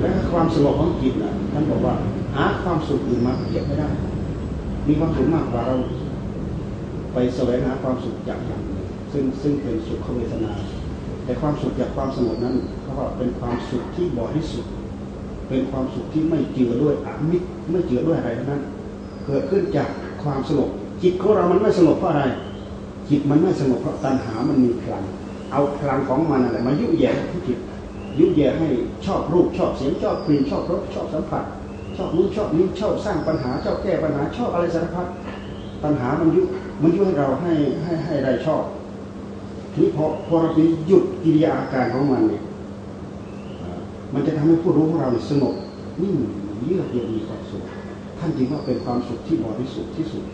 และความสงบของจิตนะท่านบอกว่าหาความสุขอื่นมาเปรียบไม่ได้ มีความสุขมากกว่าเรา ไปแสวงหาความสุขจากอย่างหนึ่งซึ่งซึ่งเป็นสุขเวทนา แต่ความสุขจากความสงบนั้นเขาว่าเป็นความสุขที่บริสุทธิ์เป็นความสุขที่ไม่เจือด้วยอมิตรไม่เจือด้วยอะไรทั้งนั้น เกิดขึ้นจากความสงบจิตของเรามันไม่สงบเพราะอะไร จิตมันไม่สงบเพราะตัณหามันมีพลัง เอาพลังของมันอะไรมายุแย่ที่จิตยุแย่ให้ชอบรูปชอบเสียงชอบกลิ่นชอบรสชอบสัมผัสชอบนู้นชอบนี้ชอบสร้างปัญหาชอบแก้ปัญหาชอบอะไรสารพัดปัญหามันยุ มันยุให้เราให้ให้ให้ได้ชอบทีนี้พอพอเราไปหยุดกิริยาอาการของมันเนี่ยมันจะทำให้ผู้รู้ของเราสงบนิ่งเยือกเย็นมีความสุขท่านจึงว่าเป็นความสุขที่บริสุทธิ์ที่สุด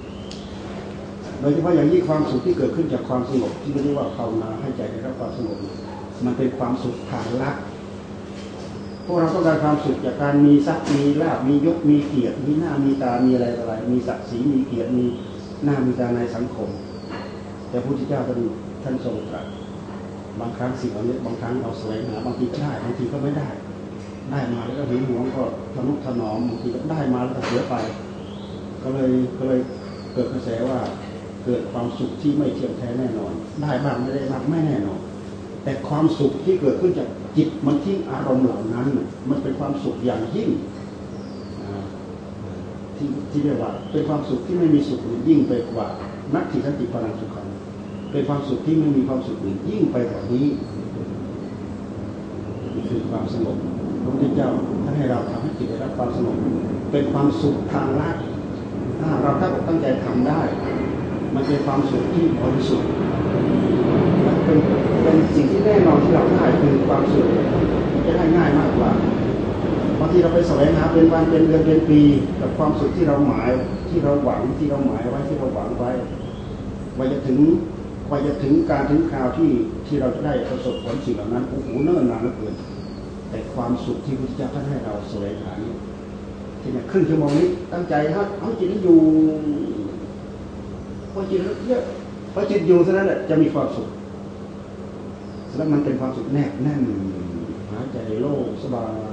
โดยเฉพาะอย่างยิ่งความสุขที่เกิดขึ้นจากความสงบที่เรียกว่าภาวนาให้ใจได้รับความสงบมันเป็นความสุขทางลักพวกเราต้องการความสุขจากการมีทรัพย์มีลาบมียศมีเกียรติมีหน้ามีตามีอะไรอะไร มีศักดิ์ศรีมีเกียรติมี หน้ามีตาในสังคม แต่พระพุทธเจ้าท่านท่านทรงตรัสบางครั้งสิ่งเหล่านี้บางครั้งเราแสวงหาบางทีก็ได้บางทีก็ไม่ได้ ได้มาแล้วก็หึงหวงก็ทนุถนอมบางทีก็ได้มาแล้วก็เสียไป ก็เลยก็เลยเกิดกระแสว่าเกิดความสุขที่ไม่เที่ยงแท้แน่นอน ได้บ้างไม่ได้บ้างไม่แน่นอน แต่ความสุขที่เกิดขึ้นจากจิตมันทิ้งอารมณ์เหล่านั้น มันเป็นความสุขอย่างยิ่ง ที่ที่เรียกว่า เป็นความสุขที่ไม่มีสุขอื่นยิ่งไปกว่า นักทิสันติพลังสุขังเป็นความสุขที่ไม่มีความสุขอื่นยิ่งไปกว่านี้คือความสงบพระพุทธเจ้าท่านให้เราทำให้จิตได้รับความสงบเป็นความสุขทางลัดถ้าเราตั้งอกตั้งใจทำได้ มันเป็นความสุขที่บริสุทธิ์เป็นเป็นสิ่งที่แน่นอนที่เราได้คือความสุขจะได้ง่ายมากกว่าางทีเราไปแสวงหาเป็นวันเป็นเดือนเป็นปี กับความสุขที่เราหมายที่เราหวังที่เราหมายไว้ที่เราหวังไว้ว่าจะถึงว่าจะถึงการถึงคราวที่ที่เราจะได้ประสบผลสิ่งเหล่านั้นโอ้โหเนิ่นนานเหลือเกินแต่ความสุขที่พระพุทธเจ้าท่านให้เราแสวงหานี้ที่เนี่ยครึ่งชั่วโมงนี้ตั้งใจครับเอาจิตนี้อยู่พอจิตเยอะพราะจิตอยู่เท่านั้นแหละจะมีความสุขแล้วมันเป็นความสุขแนบแน่นหายใจโล่งสบาย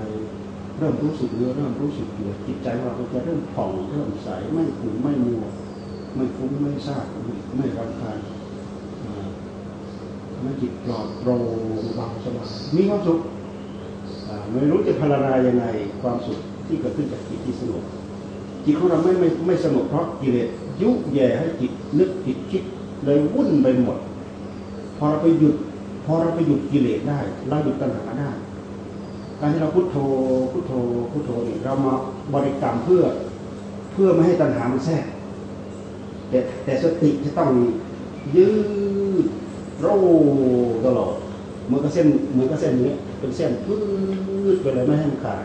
เริ่มรู้สึกเนื้อเริ่มรู้สึกตัวจิตใจของเราจะเริ่มผ่องเริ่มใสไม่ขุ่นไม่มัวไม่ฟุ้งไม่ซ่าไม่รำคาญอ่จิตปลอดโปร่งเบาสบายมีความสุขไม่รู้จะพรรณนายังไงความสุขที่เกิดขึ้นจากจิตที่สงบจิตของเราไม่ไม่ไม่สงบเพราะกิเลสยุแย่ให้จิตนึกจิตคิดเลยวุ่นไปหมด พอเราไปหยุด พอเราไปหยุดกิเลสได้เราหยุดตัณหาได้ การที่เราพุโทโธพุโทโธพุโทโธนี่เรามาบริกรรมเพื่อเพื่อไม่ให้ตัณหามันแทรกแต่แต่สติจะต้องยืดโรตลอดเหมือนกับเส้นเหมือนกับเส้นนี้เป็นเส้นพืดไปเลยไม่ให้มันขาด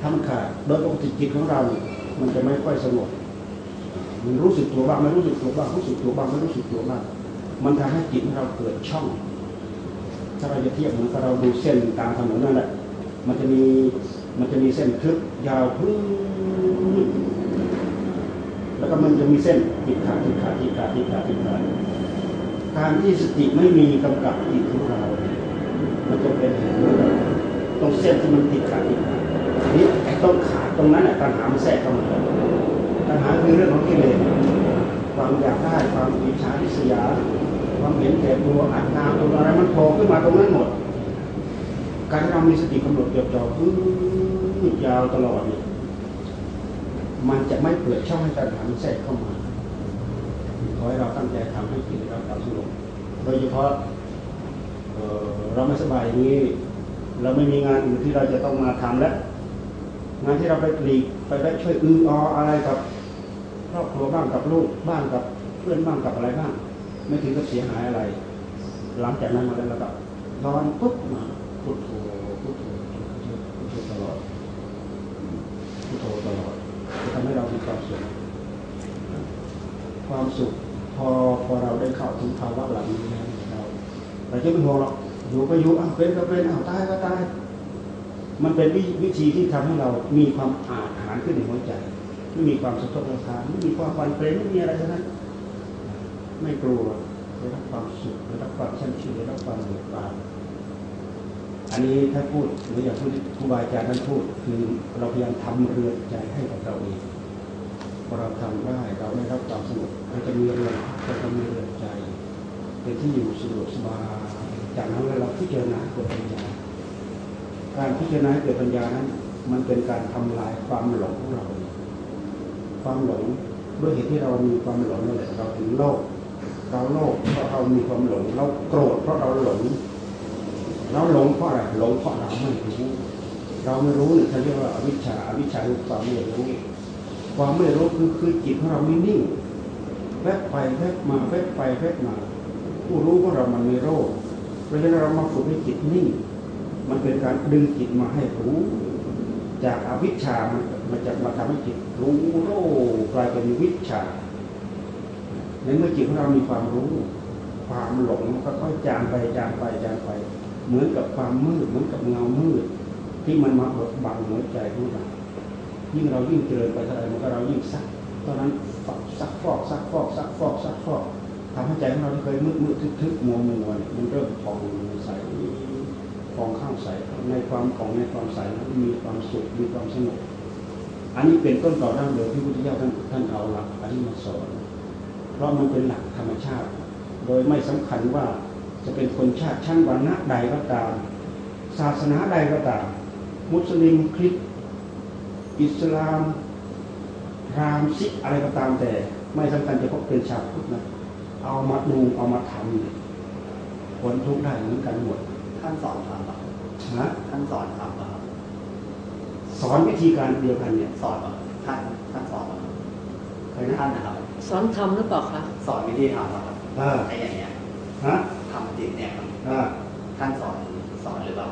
ถ้ามันขาดโดยปกติจิตของเรา มันจะไม่ค่อยสงบมันรู้สึกตัวบ้างไม่รู้สึกตัวบ้างรู้สึกตัวบ้างไม่รู้สึกตัวบ้างมันทำให้จิตของเราเกิดช่อง ถ้าเราจะเทียบเหมือนกับเราดูเส้นตามถนนนั่นแหละ มันจะมีมันจะมีเส้นทึบยาวพื้นแล้วก็มันจะมีเส้นติดขาดติดขาดติดขาดติดขาดติดขาดการที่สติไม่มีกำกับจิตของเรา มันจะเป็นเหมือนตรงเส้นที่มันติดขาดติดขาดนี่ไอ้ตรงขาดตรงนั้นน่ะปัญหามันแทรกเข้ามาปัญหาคือเรื่องของกิเลสความอยากได้ความอิจฉาริษยา ความเห็นแก่ตัวอัตตาตัวอะไรมันโผล่ขึ้นมาตรงนั้นหมด การที่เรามีสติกำหนดจดจ่อพื้นยาวตลอดเนี่ยมันจะไม่เปิดช่องให้การถามแทรกเข้ามาขอให้เราตั้งใจทำให้จิตเราความสงบโดยเฉพาะเเราไม่สบายอย่างนี้ เราไม่มีงานอื่นที่เราจะต้องมาทำแล้วงานที่เราไปปลีกไปได้ช่วยอือออะไรกับครอบครัวบ้างกับลูกบ้างกับเพื่อนบ้างกับอะไรบ้าง ไม่ถึงกับเสียหายอะไร หลังจากนั้นมาแล้วเราก็นอนปุ๊บมาพุทโธพุทโธพุทโธตลอดพุทโธตลอดจะทำให้เรามีความสุขความสุขพอพอเราได้เข้าถึงภาวะหลังนี้แล้วเราเราจะไม่ห่วงหรอกอยู่ก็อยู่อ้าวเป็นก็เป็นอ้าวตายก็ตายมันเป็นวิวิธีที่ทำให้เรามีความอาถรรขึ้นในหัวใจ ไม่มีความสะทกสะท้านไม่มีความบันเทิงไม่มีอะไรทั้งนั้น ไม่กลัวได้รับความสุขได้รับความชื่นชื่นได้รับความเบิกบานอันนี้ถ้าพูดหรืออย่างที่ครูบาอาจารย์ท่านพูด คือเราพยายามทำเรือนใจให้กับเราเองพอเราทำได้เราได้รับความสงบเราจะมีเรือนเราจะมีเรือนใจเป็นที่อยู่สะดวกสบายจากนั้นเราพิจารณาเกิดปัญญา การพิจารณาเกิดปัญญานั้น มันเป็นการทำลายความหลงของเรา ความหลงด้วยเหตุที่เรามีความหลงนั่นแหละเราถึงโลภ เราโลภเพราะเรามีความหลง เราโกรธเพราะเราหลง เราหลงเพราะอะไรหลงเพราะเราไม่รู้ เราไม่รู้เนี่ยเขาเรียกว่าอวิชชาอวิชชาคือความไม่รู้ความไม่รู้คือคือจิตของเราไม่นิ่งแวบไปแวบมาแวบไปแวบมาผู้รู้ของเรามันไม่โรคเพราะฉะนั้นเรามาฝึกให้จิตนิ่ง มันเป็นการดึงจิตมาให้รู้ จากอวิชชามันมันจะมาทำให้จิตรู้โลกลายเป็นวิชชา ในเมื่อจิตของเรามีความรู้ ความหลงก็ค่อยจางไปจางไปจางไป เหมือนกับความมืดเหมือนกับเงามืด ที่มันมาบดบังหัวใจของเรายิ่งเรายิ่งเจริญไปเท่าไรมันก็เรายิ่งซักตอนนั้นซักฟอกซักฟอกซักฟอกซักฟอกทำให้ใจของเราที่เคยมืดมืดทึบทึบมัวมัวเนี่ยมันเริ่มผ่องใสผ่องข้างใสในความผ่องในความใสนั้นมีความสุขมีความสงบอันนี้เป็นต้นต่อดั้งเดิมที่พุทธเจ้าท่านท่านเอาหลักอันนี้มาสอน เพราะมันเป็นหลักธรรมชาติ โดยไม่สำคัญว่าจะเป็นคนชาติชั้นวรรณะใดก็ตาม ศาสนาใดก็ตาม มุสลิมคริสต์อิสลามพราหมณ์ซิกอะไรก็ตามแต่ ไม่สำคัญจะพบเป็นชาวพุทธนะเอามาดูเอามาทำผลทุกข์ได้เหมือนกันหมดท่านสอนทำอะนะท่านสอนทำอะสอนวิธีการเดียวกันเนี่ยสอนอะท่านท่านสอนอะใครนะท่านนะครับ สอนทำหรือเปล่าคะสอนวิธีทำอะครับอ่าไอ้อย่างเงี้ยฮะทำจิตเนี่ยครับอ่าท่านสอนสอนหรือเปล่า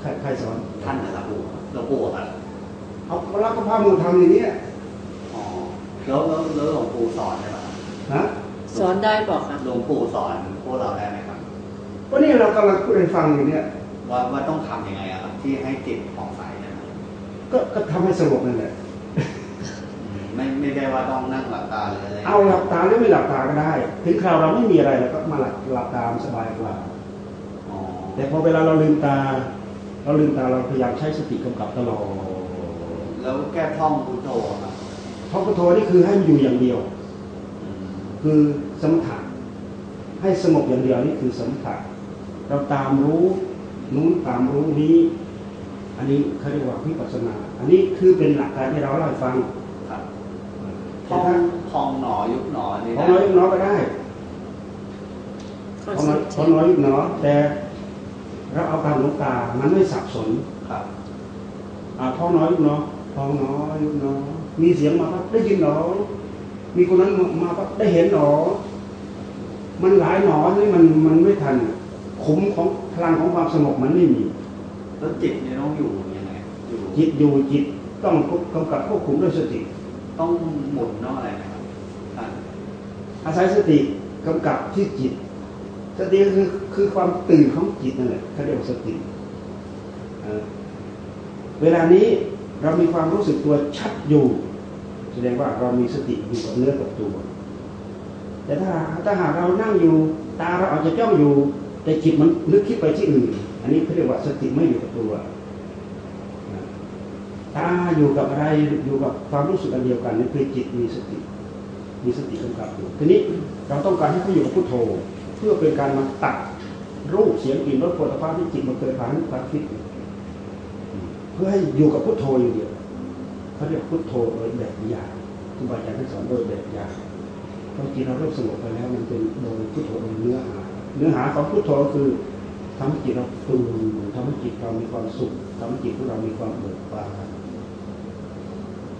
ใครใครสอนท่านนะครับปู่หลวงปู่ครับเอาแล้วก็พามือทำอย่างนี้ยอ๋อแล้วแล้วแล้วหลวงปู่สอนใช่ไหมครับนะสอนได้เปล่าคะหลวงปู่สอนพวกเราได้ไหมครับก็นี่เรากำลังพูดให้ฟังอยู่เนี่ยว่าว่าต้องทำยังไงอะครับที่ให้จิตผ่องใสนะครับก็ก็ทำให้สงบนั่นแหละอืม ไม่ไม่ได้ว่าต้องนั่งหลับตาหรืออะไรเอาหลับตาหรือไม่หลับตาก็ได้ ถึงคราวเราไม่มีอะไรเราก็มาหลับหลับตามสบายกว่าอ๋อแต่พอเวลาเราลืมตา เราลืมตาเราพยายามใช้สติกำกับตลอดแล้วแก้ท่องพุทโธครับเพราะพุทโธนี่คือให้มันอยู่อย่างเดียวอืมคือสมถะให้สงบอย่างเดียวนี่คือสมถะเราตามรู้นู้นตามรู้นี้ อันนี้เขาเรียกว่าวิปัสสนา อันนี้คือเป็นหลักการที่เราเล่าให้ฟังครับพแต่อง ถ้าพองหนอยุบหนอนี่พอได้น้อยยุบน้อยก็ได้ข้อพอสิน้อยบพอน้อยยุบน้อยแต่เราเอาตามหลวงตา มันไม่สับสนครับอ่าพอน้อยยุบน้อยพอน้อยยุบน้อยมีเสียงมาปั๊บได้ยินหนอ มีคนนั้นมาปั๊บได้เห็นหนอ มันหลายหนอนี่มันมันไม่ทันคุ้มของพลังของความสงบมันไม่มีแล้วจิตเนี่ยต้องอยู่ยังไงอยู่จิตอยู่จิตต้องกำกับควบคุมด้วยสติ ต้องหมุนต้ออะไรนะครับอาศัยสติกำกับที่จิต สติก็คือคือความตื่นของจิตนั่นแหละเขาเรียกว่าสติเวลานี้เรามีความรู้สึกตัวชัดอยู่ แสดงว่าเรามีสติอยู่กับเนื้อกับตัว แต่ถ้าถ้าหากเรานั่งอยู่ ตาเราอาจจะจ้องอยู่ แต่จิตมันนึกคิดไปที่อื่น อันนี้เขาเรียกว่าสติไม่อยู่กับตัว ตาอยู่กับอะไรอยู่กับความรู้สึกอันเดียวกันนี่คือจิตมีสติ มีสติกำกับอยู่ทีนี้เราต้องการให้เขาอยู่กับพุทโธ เพื่อเป็นการมาตัดรูปเสียงกลิ่นรสผลิตภัณฑ์ที่จิตมันเคยผ่านความคิดเพื่อให้อยู่กับพุทโธอยู่เดียวเขาเรียกพุทโธโดยแบบอย่างครูบาอาจารย์ท่านสอนโดยแบบอย่างพอจิตเราเริ่มสงบไปแล้วมันเป็นโดยพุทโธโดยเนื้อหาเนื้อหาของพุทโธก็คือทำให้จิตเราตื่นทำให้จิตเรามีความสุขทำให้จิตของเรามีความเบิกบาน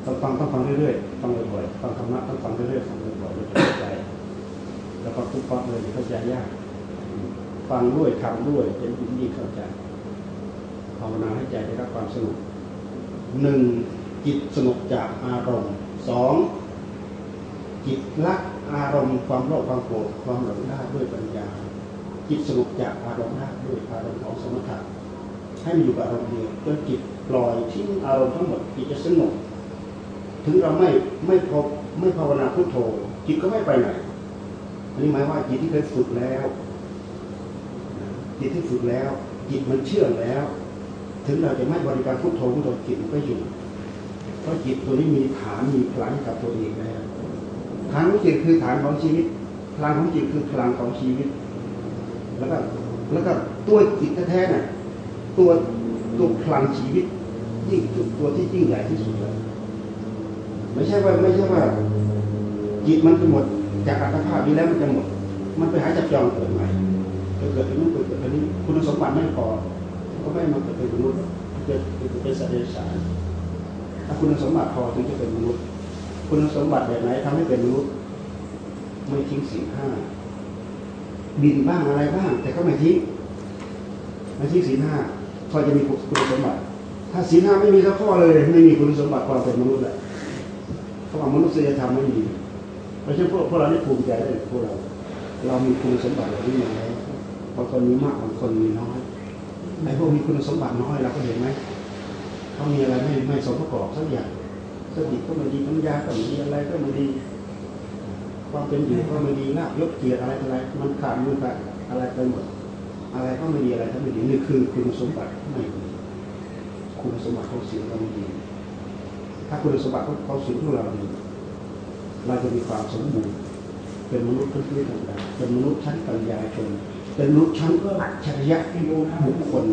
ต้องฟังต้องฟังเรื่อยๆฟังบ่อยๆฟังธรรมะต้องฟังเรื่อยๆฟังบ่อยๆเดี๋ยวจะเข้าใจ แล้วก็ปุ๊บปั๊บเลยเดี๋ยวเข้าใจยาก ฟังด้วยทำด้วยจะยิ่งยิ่งเข้าใจภาวนาให้ใจได้รับความสงบหนึ่งจิตสงบจากอารมณ์สองจิตละอารมณ์ความโลภความโกรธความหลงได้ด้วยปัญญา จิตสงบจากอารมณ์ได้ด้วยอารมณ์ของสมถะให้มันอยู่กับอารมณ์เดียวจนจิตปล่อยทิ้งอารมณ์ทั้งหมดจิตจะสงบ ถึงเราไม่ไม่พบไม่ภาวนาพุทโธ จิตก็ไม่ไปไหน อันนี้หมายว่าจิตที่เคยฝึกแล้ว จิตที่ฝึกแล้ว จิตมันเชื่อแล้ว ถึงเราจะไม่บริการพุทโธพุทโธจิตมันก็อยู่ เพราะจิตตัวนี้มีฐานมีพลังกับตัวเองแล้วฐานของจิตคือฐานของชีวิตพลังของจิตคือพลังของชีวิต แล้วก็แล้วก็ตัวจิตแท้ๆน่ะตัวตัวพลังชีวิตยิ่งตัวที่ยิ่งใหญ่ที่สุดแล้ว ไม่ใช่ว่าไม่ใช่ว่าจิตมันจะหมด จากอัตภาพนี้แล้วมันจะหมด มันไปหาจับจองเกิดใหม่เกิดเกิดเป็นนู่นเกิดเกิดเป็นนี้คุณสมบัติไม่พอก็ไม่มาเกิดเป็นมนุษย์เกิดเป็นสัตว์เดรัจฉานถ้าคุณสมบัติพอถึงจะเป็นมนุษย์คุณสมบัติแบบไหนทำให้เป็นมนุษย์ไม่ทิ้งสิ่งห้าบินบ้างอะไรบ้าง แต่ก็ไม่ทิ้งไม่ทิ้งศีลห้าพอจะมีคุณสมบัติ ถ้าศีลห้าไม่มีสักข้อเลย ไม่มีคุณสมบัติความเป็นมนุษย์แหละ เพราะว่ามนุษยธรรมไม่มีเพราะฉะนั้นพวกพวกเราได้ภูมิใจได้พวกเรา เรามีคุณสมบัติเหล่านี้มาแล้วบางคนมีมากบางคนมีน้อยไอ้พวกมีคุณสมบัติน้อยเราก็เห็นไหมเขามีอะไรไม่ไม่สมประกอบสักอย่างสติก็ไม่ดีปัญญาก็ไม่ดีอะไรก็ไม่ดีความเป็นอยู่ก็ไม่ดีลาบยศเกียรติอะไรอะไรมันขาดมันขาดอะไรไปหมด อะไรก็ไม่ดีอะไรก็ไม่ดีนี่คือคุณสมบัติไม่ดีคุณสมบัติของสิ่งเราไม่ดี ถ้าคุณสมบัติของสิ่งของเราดีเราจะมีความสมบูรณ์เป็นมนุษย์พื้นๆธรรมดาเป็นมนุษย์ชั้นปัญญาชน เป็นมนุษย์ชั้นอัจฉริยะบุคคล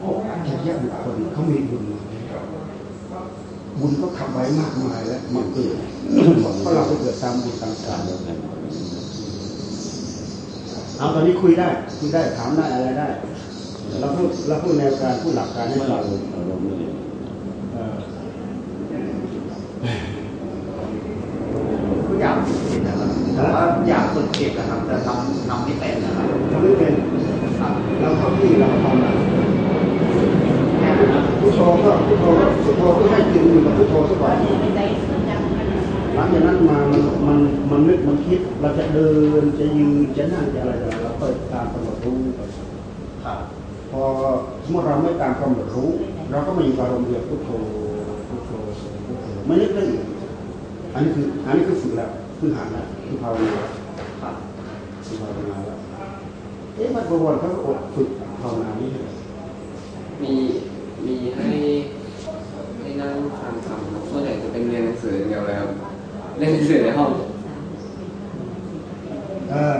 พวกอัจฉริยะบุคคลเขามีบุญบุญก็ทำไว้มากมายแล้วมันเกิดเพราะเราไปเกิดตามบุญตามกรรมเอาตอนนี้คุยได้คุยได้ถามได้อะไรได้เราพูดเราพูดแนวการพูดหลักการให้ฟังอารมณ์นี่เอ่อ ก็อยากฝึกจิตนะครับแต่ว่าอยากฝึกจิตนะครับแต่ทำทำไม่เป็นนะครับทำไม่เป็นครับเราเข้าที่เราทำนะพุทโธก็พุทโธก็พุทโธก็ให้จิตอยู่กับพุทโธสักวันหลังจากนั้นมา มัน มัน มันนึก มันคิด เราจะเดิน จะยืน จะนั่ง จะอะไรต่างเราก็ตามกำหนดรู้ไปครับพอสมมติเราไม่ตามกำหนดรู้ เราก็มาอยู่กับอารมณ์เดียวพุทโธพุทโธพุทโธไม่นึกเรื่องอื่นอันนี้คืออันนี้คือฝึกแล้วคือหันแล้วคือภาวนาแล้วครับคือภาวนาแล้วเอ๊ะมันประวัติเขาก็อดฝึกภาวนานี้ให้มีมีให้ให้นั่งฟังธรรมครับส่วนใหญ่จะเป็นเรียนหนังสืออย่างเดียวเลยครับเรียนหนังสือในห้อง เออ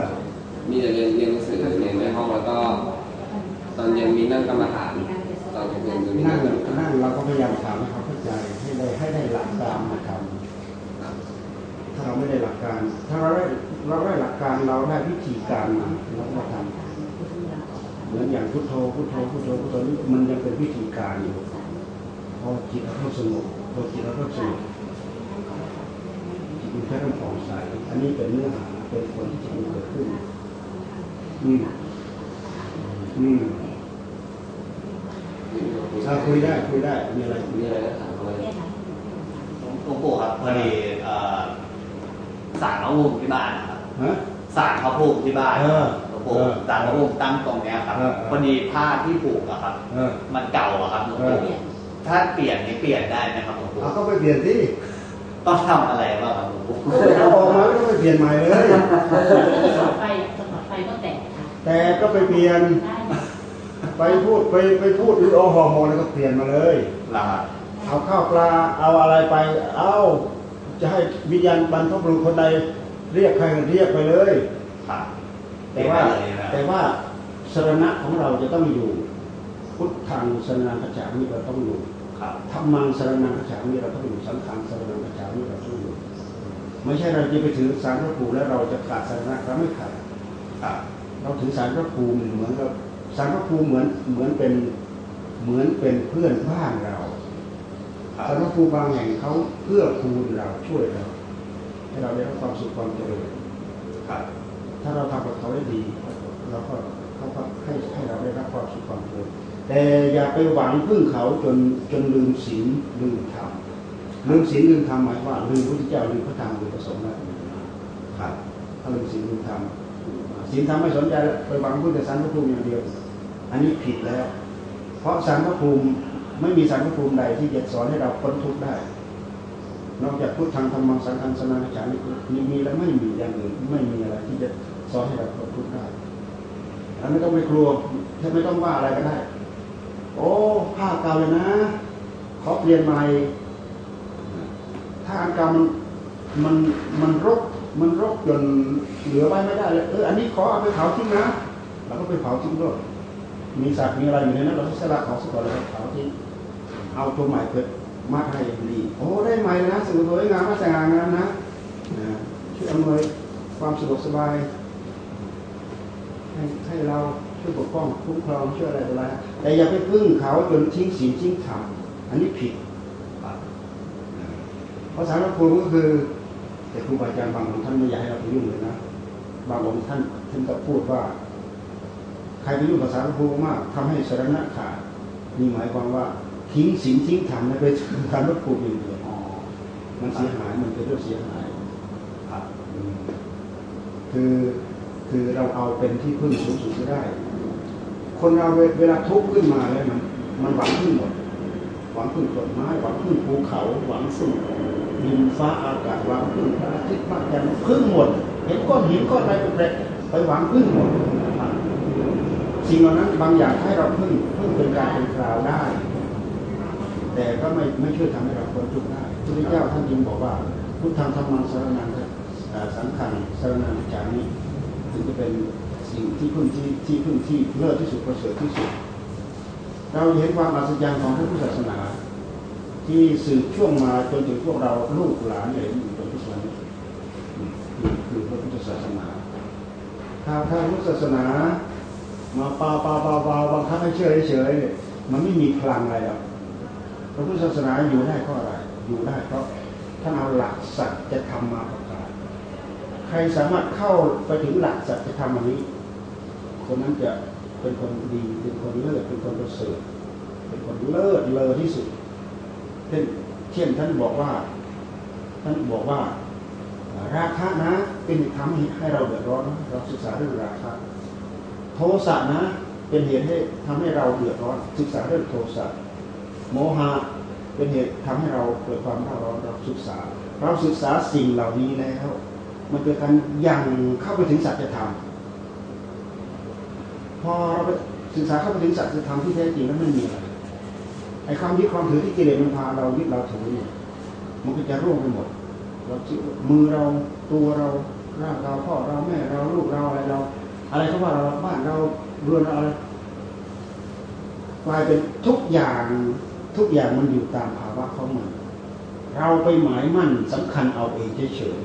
มีแต่เรียนเรียนหนังสือเรียนในห้องแล้วก็ ตอนเย็นมีนั่งกรรมฐานตอนกลางคืนจะมี นั่ นั่ ง งกรรมฐาน นั่งเราก็พยายามถามให้เขาเข้าใจให้ได้ให้ได้หลักการมาทำถ้าเราไม่ได้หลักการ ถ้าเราได้เราได้หลักการเราได้วิธีการมาเราก็ทำเหมือนอย่างพุทโธพุทโธพุทโธพุทโธนี่มันยังเป็นวิธีการอยู่พอจิตเราสงบพอจิตเราสงบจิตมันแค่ต้องผ่องใสอันนี้เป็นเนื้อหาเป็นผลที่จะเกิดขึ้น อืมอืมอ่า คุยได้คุยได้มีอะไรมีอะไรก็ถามเขาเลยหลวงปู่ครับพอดีเอ่อสารพระภูมิที่บ้านนะครับฮะสารพระภูมิที่บ้านเออหลวงปู่เออสารพระภูมิตั้งตรงเนี้ยครับเออเออพอดีผ้าที่ผูกอะครับเออมันเก่าอะครับหลวงปู่เออถ้าเปลี่ยนนี่เปลี่ยนได้ไหมครับหลวงปู่เอาก็ไปเปลี่ยนที่ต้องทำอะไรบ้างครับหลวงปู่เอาออกมาก็ไปเปลี่ยนใหม่เลยสมัครไฟสมัครไฟก็แตกค่ะแต่ก็ไปเปลี่ยน ได้ไปพูดไปไปพูดหรือเอาฮอร์โมนแล้วก็เปลี่ยนมาเลยลาเอาข้าวปลาเอาอะไรไป เอาจะให้วิญญาณบรรพบุรุษคนใดเรียกใครก็เรียกไปเลยครับแต่ว่าเปลี่ยนได้เลยนะแต่ว่าสรณะของเราจะต้องอยู่ พุทธังสรณังกัจฉามิเราต้องอยู่ครับธรรมังสรณังกัจฉามิเราต้องอยู่สังฆังสรณังกัจฉามิเราต้องอยู่ไม่ใช่เราจะไปถือสารพระภูมิแล้วเราจะขาดสรณะเราไม่ขาดครับเราถือสารพระภูมิเหมือนกับ สารพระภูมิเหมือนเหมือนเป็นเหมือนเป็นเพื่อนบ้านเราครับสารพระภูมิบางแห่งเขาเพื่อคูณเราช่วยเราให้เราได้รับความสุขความเจริญครับถ้าเราทำกับเขาได้ดีเราก็เขาก็ให้ให้เราได้รับความสุขความเจริญแต่อย่าไปหวังพึ่งเขาจนจนลืมศีลลืมธรรมลืมศีลลืมธรรมหมายว่าลืมพระพุทธเจ้าลืมพระธรรมลืมพระสงฆ์นั่นเองครับถ้าลืมศีลลืมธรรม ศีลธรรมไม่สนใจแล้วไปหวังพึ่งแต่สารพระภูมิอย่างเดียว อันนี้ผิดแล้ว เพราะสารพระภูมิไม่มีสารพระภูมิใดที่จะสอนให้เราพ้นทุกข์ได้ นอกจากพุทธังธรรมังสังฆังสนาจามิมีมีแล้วไม่มีอย่างอื่นไม่มีอะไรที่จะสอนให้เราพ้นทุกข์ได้เราไม่ต้องไปกลัวแค่ไม่ต้องว่าอะไรก็ได้ โอ้ผ้าเก่าเลยนะ ขอเปลี่ยนใหม่ ถ้าอันเก่ามันมันมันรก มันรกจนเหลือไว้ไม่ได้เลยเอออันนี้ขอเอาไปเผาทิ้งนะเราก็ไปเผาทิ้งด้วยมีสัตว์มีอะไรอยู่ในนั้นเราก็สละของสกก่อนแล้วก็เผาทิ้งเอาตัวใหม่เกิดมาให้ดีโอ้ได้ใหม่เลยนะสวยงามน่าสง่างามนะนะช่วยอำนวยความสะดวกสบายให้ให้เราช่วยปกป้องคุ้มครองช่วยอะไรอะไรแต่อย่าไปพึ่งเขาจนทิ้งศีลทิ้งธรรมอันนี้ผิดครับเพราะสารพระภูมิก็คือ แต่ครูบาอาจารย์บางองค์ท่านไม่อยากให้เราไปยุ่งเลยนะบางองค์ท่านท่านก็พูดว่า ใครไปยุ่งกับสารพระภูมิมากทำให้สารณะขาดนี่หมายความว่าทิ้งศีลทิ้งธรรมแล้วไปถึงสารระภูมิอย่างเดียวอ๋อมันเสียหายมันเป็นเรื่องเสียหายครับอืมคือคือเราเอาเป็นที่พึ่งสูงสุดไม่ได้ คนเราเวลาทุกข์ขึ้นมาแล้วมันมันหวังพึ่งหมดหวังพึ่งต้นไม้หวังพึ่งภูเขาหวังพึ่ง ดินฟ้าอากาศหวังพึ่งพระอาทิตย์พระจันทร์พึ่งหมด เห็นก้อนหินก้อนอะไรแปลกไปหวังพึ่งหมดสิ่งเหล่านั้นบางอย่างให้เราพึ่งพึ่งเป็นการเป็นคราวได้ แต่ก็ไม่ไม่ช่วยทำให้เราพ้นทุกข์ได้พระพุทธเจ้าท่านจึงบอกว่า พุทธังธรรมังสารนังสังฆังสารนังจามิถึงจะเป็นสิ่งที่พึ่งที่ที่พึ่งที่เลิศที่สุดประเสริฐที่สุด เราเห็นความอัศจรรย์ของพระพุทธศาสนา ที่สืบช่วงมาจนถึงพวกเราลูกหลานเลยอยู่จนทุกวันนี้คือคือพระพุทธศาสนาถ้าถ้าพุทธศาสนามาเปล่าเปล่าเปล่าเปล่าบังคับให้เชื่อเฉยๆเลยมันไม่มีพลังอะไรหรอกพระพุทธศาสนาอยู่ได้เพราะอะไร อยู่ได้เพราะท่านเอาหลักสัจธรรมมาประกาศใครสามารถเข้าไปถึงหลักสัจธรรมอันนี้ คนนั้นจะเป็นคนดีเป็นคนเลิศเป็นคนประเสริฐเป็นคนเลิศเลอที่สุด เช่นเช่นท่านบอกว่า ท่านบอกว่า ราคะนะเป็นเหตุทำให้ให้เราเดือดร้อนเราศึกษาเรื่องราคะโทสะนะเป็นเหตุให้ทำให้เราเดือดร้อน ศึกษาเรื่องโทสะโมหะเป็นเหตุทำให้เราเกิดความเราเราเราศึกษา เราศึกษาสิ่งเหล่านี้แล้ว มันเกิดการยังเข้าไปถึงสัจธรรมพอเราไปศึกษาเข้าไปถึงสัจธรรมที่แท้จริงแล้วไม่มีอะไร อ้ความยึดความถือที่กิเลสมันพาเรายึดเราถือเนี่ย มันก็จะร่วงไปหมด เราคิดว่ามือเราตัวเราร่างเราพ่อเราแม่เราลูกเราอะไรเรา อะไรก็ว่าเราบ้านเราเรือนเราอะไรกลายเป็นทุกอย่างทุกอย่างมันอยู่ตามภาวะของมันเราไปหมายมั่นสำคัญเอาเองเฉย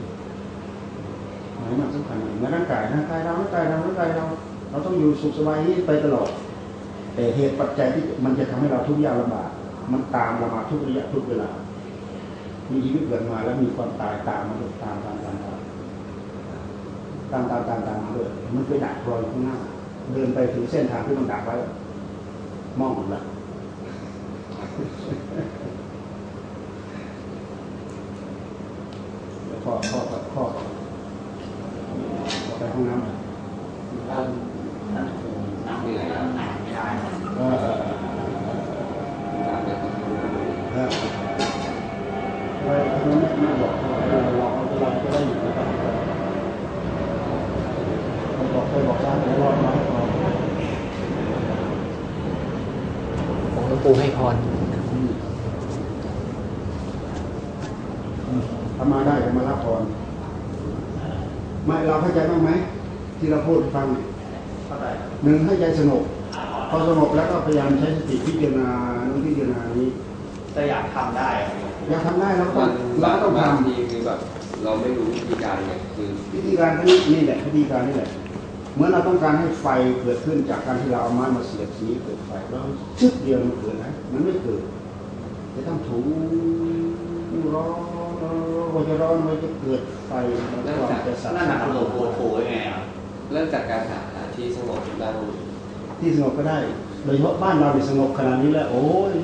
ๆหมายมั่นสำคัญเอาเองเหมือนร่างกายร่างกายเราร่างกายเราร่างกายเรา เราต้องอยู่สุขสบายนี้ไปตลอด แต่เหตุปัจจัยที่มันจะทำให้เราทุกข์ยากลำบาก มันตามเรามาทุกระยะทุกเวลา มีชีวิตเกิดมาแล้วมีความตายตามมาด้วยตามตามตามตามตามตามตามตามมาด้วยมันไปดักรออยู่ข้างหน้า เดินไปถึงเส้นทางที่มันดักไว้มองละแล้วข้อข้อข้อข้อไปห้องน้ำ ท่านท่านคงนั่งเหนื่อยแล้วอ่านไม่ได้ครับ เออเออ ตามแบบนี้ เออไปทำไมไม่บอกเราเราเราจะได้อยู่นะครับไปบอกไปบอกร้านรอดไหม ของหลวงปู่ให้พร ถ้ามาได้ก็มารับพรไม่เราเข้าใจบ้างไหม ที่เราพู ดให้ฟังเนี่ยเข้าใจครับหนึ่งให้ใจสงบพอสงบแล้วก็พยายามใช้สติพิจารณานู้นพิจารณานี้แต่อยากทำได้ครับอยากทำได้เราก็บาต้องงเราบางก็ต้องบางทำทีคือแบบเราไม่รู้วิธีการไงคือวิธีการนี้นี่แหละวิธีการนี่แหละเหมือนเราต้องการให้ไฟเกิดขึ้นจากการที่เราเอาไม้มาเสียบสีเกิดไฟแล้วชึกเดียวมันเกิดนะมันไม่เกิดจะต้องถูร้อนพอจะร้อนมันจะเกิดไฟมันก็จะสั่นนั่นนะครับหลวงปู่โผล่ยังไงครับ เริ่มจากการหาที่สงบนั่งที่สงบก็ได้ โดยเฉพาะบ้านเราเนี่ยสงบขนาดนี้แล้ว โอ้ย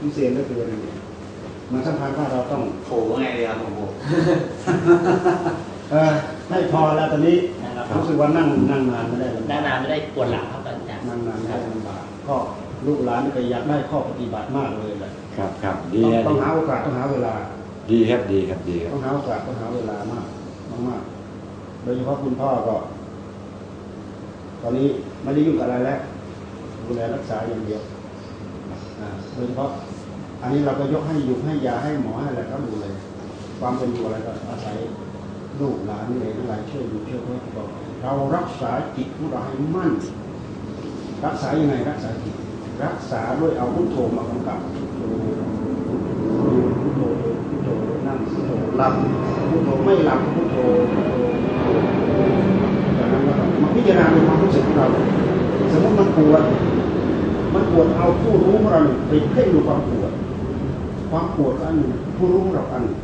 พิเศษเหลือเกินมันสำคัญว่าเราต้องโผล่ยังไงดีครับหลวงปู่เออให้พอแล้วตอนนี้รู้สึกว่านั่งนั่งนานไม่ได้ลำบากด้านนานไม่ได้ปวดหลังครับอาจารย์นั่งนานไม่ได้ลำบากก็ลูกหลานนี่ก็อยากได้ข้อปฏิบัติมากเลยแหละครับครับดีต้องฮะต้องหาโอกาสต้องหาเวลา ดีครับดีครับดีครับต้องหาโอกาสต้องหาเวลามากมากมากโดยเฉพาะคุณพ่อก็ ตอนนี้ไม่ได้ยุ่งกับอะไรแล้วดูแลรักษาอย่างเดียวโดยเฉพาะอันนี้เราก็ยกให้ยู่ให้ยาให้หมอให้อะไรก็ดูเลย ความเป็นอยู่อะไรก็อาศัยลูกหลานนี่เองทั้งหลายช่วยดูช่วยเพื่อบอกเรารักษาจิตของเราให้มั่น รักษายังไงรักษาจิตรักษาด้วยเอาพุทโธมากำกับพุทโธพุทโธพุทโธนั่งพุทโธหลับพุทโธไม่หลับพุทโธพุทโธ มาพิจารณาในความรู้สึกของเรา สมมติมันปวด มันปวดเอาผู้รู้ของเราเนี่ยไปเพ่งดูความปวด ความปวดก็อันหนึ่งผู้รู้เราอันหนึ่ง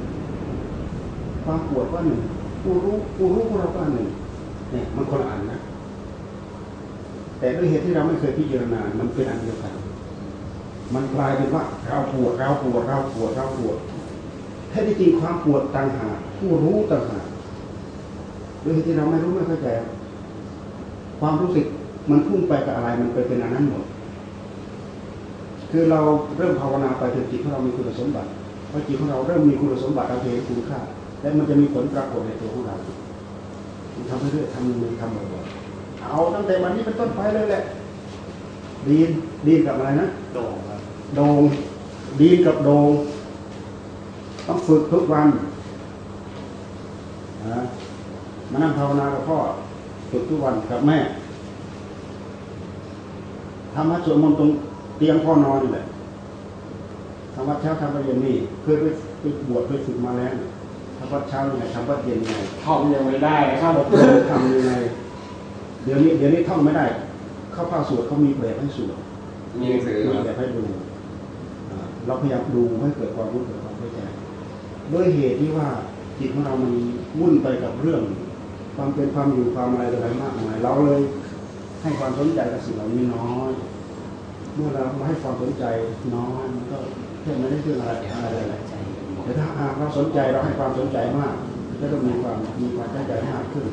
ความปวดก็อันหนึ่งผู้รู้ผู้รู้ของเราก็อันหนึ่งเนี่ยมันคนละอันนะ แต่ด้วยเหตุที่เราไม่เคยพิจารณา มันเป็นอันเดียวกัน มันกลายเป็นว่าเราปวดเราปวดเราปวดเราปวดแท้ที่จริงความปวดต่างหากผู้รู้ต่างหากด้วยเหตุที่เราไม่รู้ไม่เข้าใจ ความรู้สึกมันพุ่งไปกับอะไรมันไปเป็นอันนั้นหมด คือเราเริ่มภาวนาไปจนจิตของเรามีคุณสมบัติพอจิตของเราเริ่มมีคุณสมบัติเราเห็นคุณค่า และมันจะมีผลปรากฏในตัวของเรามันทำไปเรื่อยทำมือทำบ่อยๆเอาตั้งแต่วันนี้เป็นต้นไปเลยแหละ ดีนดีนกับอะไรนะโด่งครับโดงดีนกับโดงต้องฝึกทุกวันนะมานั่งภาวนากับพ่อ ฝึกทุกวันกับแม่ทำวัดสวดมนต์ตรงเตียงพ่อนอนนี่แหละทำวัดเช้าทำวัดเย็นนี่เคยไปไปบวชไปฝึกมาแล้วทำวัดเช้ายังไงทำวัดเย็นยังไงท่องยังไม่ได้นะครับทำยังไงเดี๋ยวนี้เดี๋ยวนี้ท่องไม่ได้ เข้าภาคสวดเขามีแบบให้สวดมีหนังสือมีมาแบบให้ดูอ่าเราพยายามดูให้เกิดความรู้เกิดความเข้าใจด้วยเหตุที่ว่าจิตของเรามันวุ่นไปกับเรื่อง ความเป็นความอยู่ความอะไรอะไรมากมายเราเลยให้ความสนใจกับสิ่งเหล่านี้น้อย เมื่อเรามาให้ความสนใจน้อยมันก็แค่ไม่ได้เพื่ออะไรอะไรอะไรแต่ถ้าเราสนใจเราให้ความสนใจมากก็ต้องมีความมีความตั้งใจมากขึ้น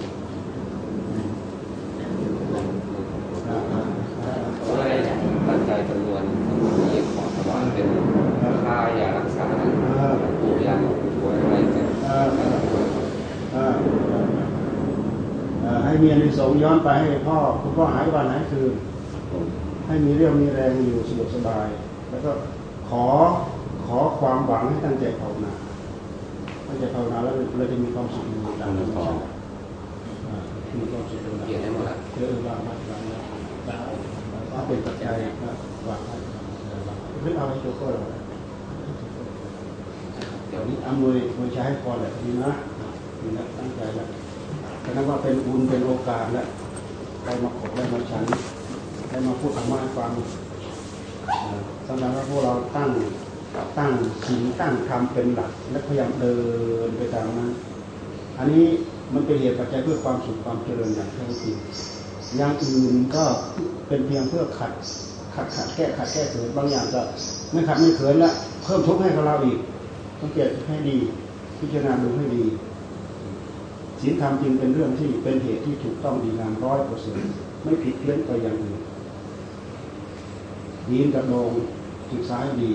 อ่าอ่าอ่า ก็เลยตั้งใจจำนวนที่ขอถวายเป็นค่ายารัก ส่งย้อนไปให้พ่อคุณพ่อหายวันไหนคืนผมให้มีเรี่ยวมีแรงอยู่สะดวกสบาย แล้วก็ขอขอความหวังให้ตั้งใจภาวนาตั้งใจภาวนาแล้วเราจะมีความสุขอยู่หลังจากนั้นอ่ามีความสุขอยู่หลังเขียนได้หมดละเยอะบางบางบางบางถ้าเป็นปัจจัยนะวางให้เรื่องอะไรโจโก้เราเดี๋ยวนี้อำนวยอวยใช้ให้พอแหละทีนะนี่นะตั้งใจแล้ว แต่นั้นว่าเป็นบุญเป็นโอกาสแล้วได้มาขบได้มาฉันได้มาพูดธรรมะให้ฟังสำหรับว่าพวกเราตั้งตั้งศีลตั้งธรรมเป็นหลัก และพยายามเดินไปตามนั้น อันนี้มันเป็นเหตุปัจจัยเพื่อความสุขความเจริญอย่างแท้จริงอย่างอื่นก็เป็นเพียงเพื่อขัดขัดขัดแก้ขัดแก้เขินบางอย่างก็ไม่ขัดไม่เขินละเพิ่มทุกข์ให้กับเราอีกสังเกตให้ดี พิจารณาดูให้ดี ศีลธรรมจริงเป็นเรื่องที่เป็นเหตุที่ถูกต้องดีงามร้อยเปอร์เซ็นต์ไม่ผิดเพี้ยนไปอย่างอื่นยีนกับโดงศึกษาให้ดี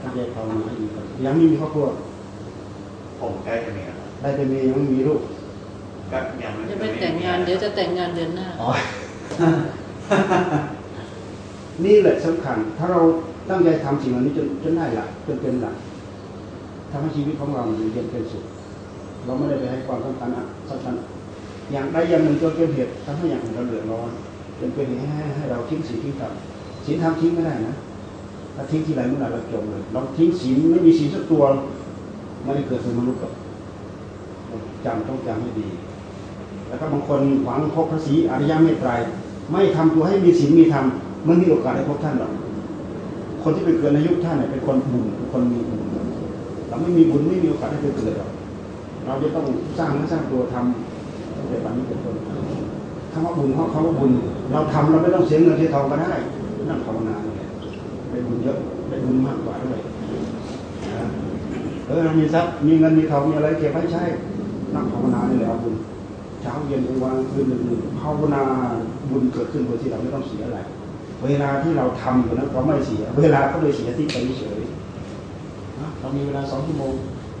ตั้งใจภาวนาให้ดีก่อนยังไม่มีครอบครัวผมใกล้จะมีแล้วได้แต่มียังไม่มีลูกก็ยังไม่จะไปแต่งงานเดี๋ยวจะแต่งงานเดือนหน้าอ๋อนี่แหละสำคัญ ถ้าเราตั้งใจทำสิ่งเหล่านี้จนจนได้หลักจนเป็นหลักทำให้ชีวิตของเราอยู่เย็นเป็นสุข เราไม่ได้ไปให้ความสำคัญ อะสำคัญอย่างใดอย่างหนึ่งจนเป็นเหตุทำให้อย่างอื่นเราเดือดร้อนจนเป็นเหตุให้ให้เราทิ้งสิ่งที่ทำศีลทำทิ้งไม่ได้นะถ้าทิ้งที่ไรเมื่อไหร่เราจมเลยเราทิ้งศีลไม่มีศีลสักตัวไม่ได้เกิดเป็นมนุษย์หรอกจำต้องจำให้ดี แล้วก็บางคนหวังพบพระศรีอริยเมตไตรยไม่ทำตัวให้มีศีลมีธรรมไม่มีโอกาสได้พบท่านหรอกคนที่ไปเกิดในยุคท่านเนี่ยเป็นคนบุญเป็นคนมีบุญเราไม่มีบุญไม่มีโอกาสได้ไปเกิดหรอก เราจะต้องสร้างและสร้างตัวทำตั้งแต่บัดนี้เป็นต้นคำว่าบุญเขาคำว่าบุญ เราทำเราไม่ต้องเสียเงินเสียทองก็ได้นั่งภาวนาได้บุญเยอะได้บุญมากกว่าด้วยเออมีทรัพย์มีเงินมีทองมีอะไรเก็บไว้ใช้นั่งภาวนานี่แหละเอาบุญเช้าเย็นกลางวันคืนหนึ่งภาวนาบุญเกิดขึ้นโดยที่เราไม่ต้องเสียอะไร เวลาที่เราทำอยู่นั้นเราไม่เสีย เวลาก็เลยเสียที่ไปเฉยๆเรามีเวลาสองชั่วโมง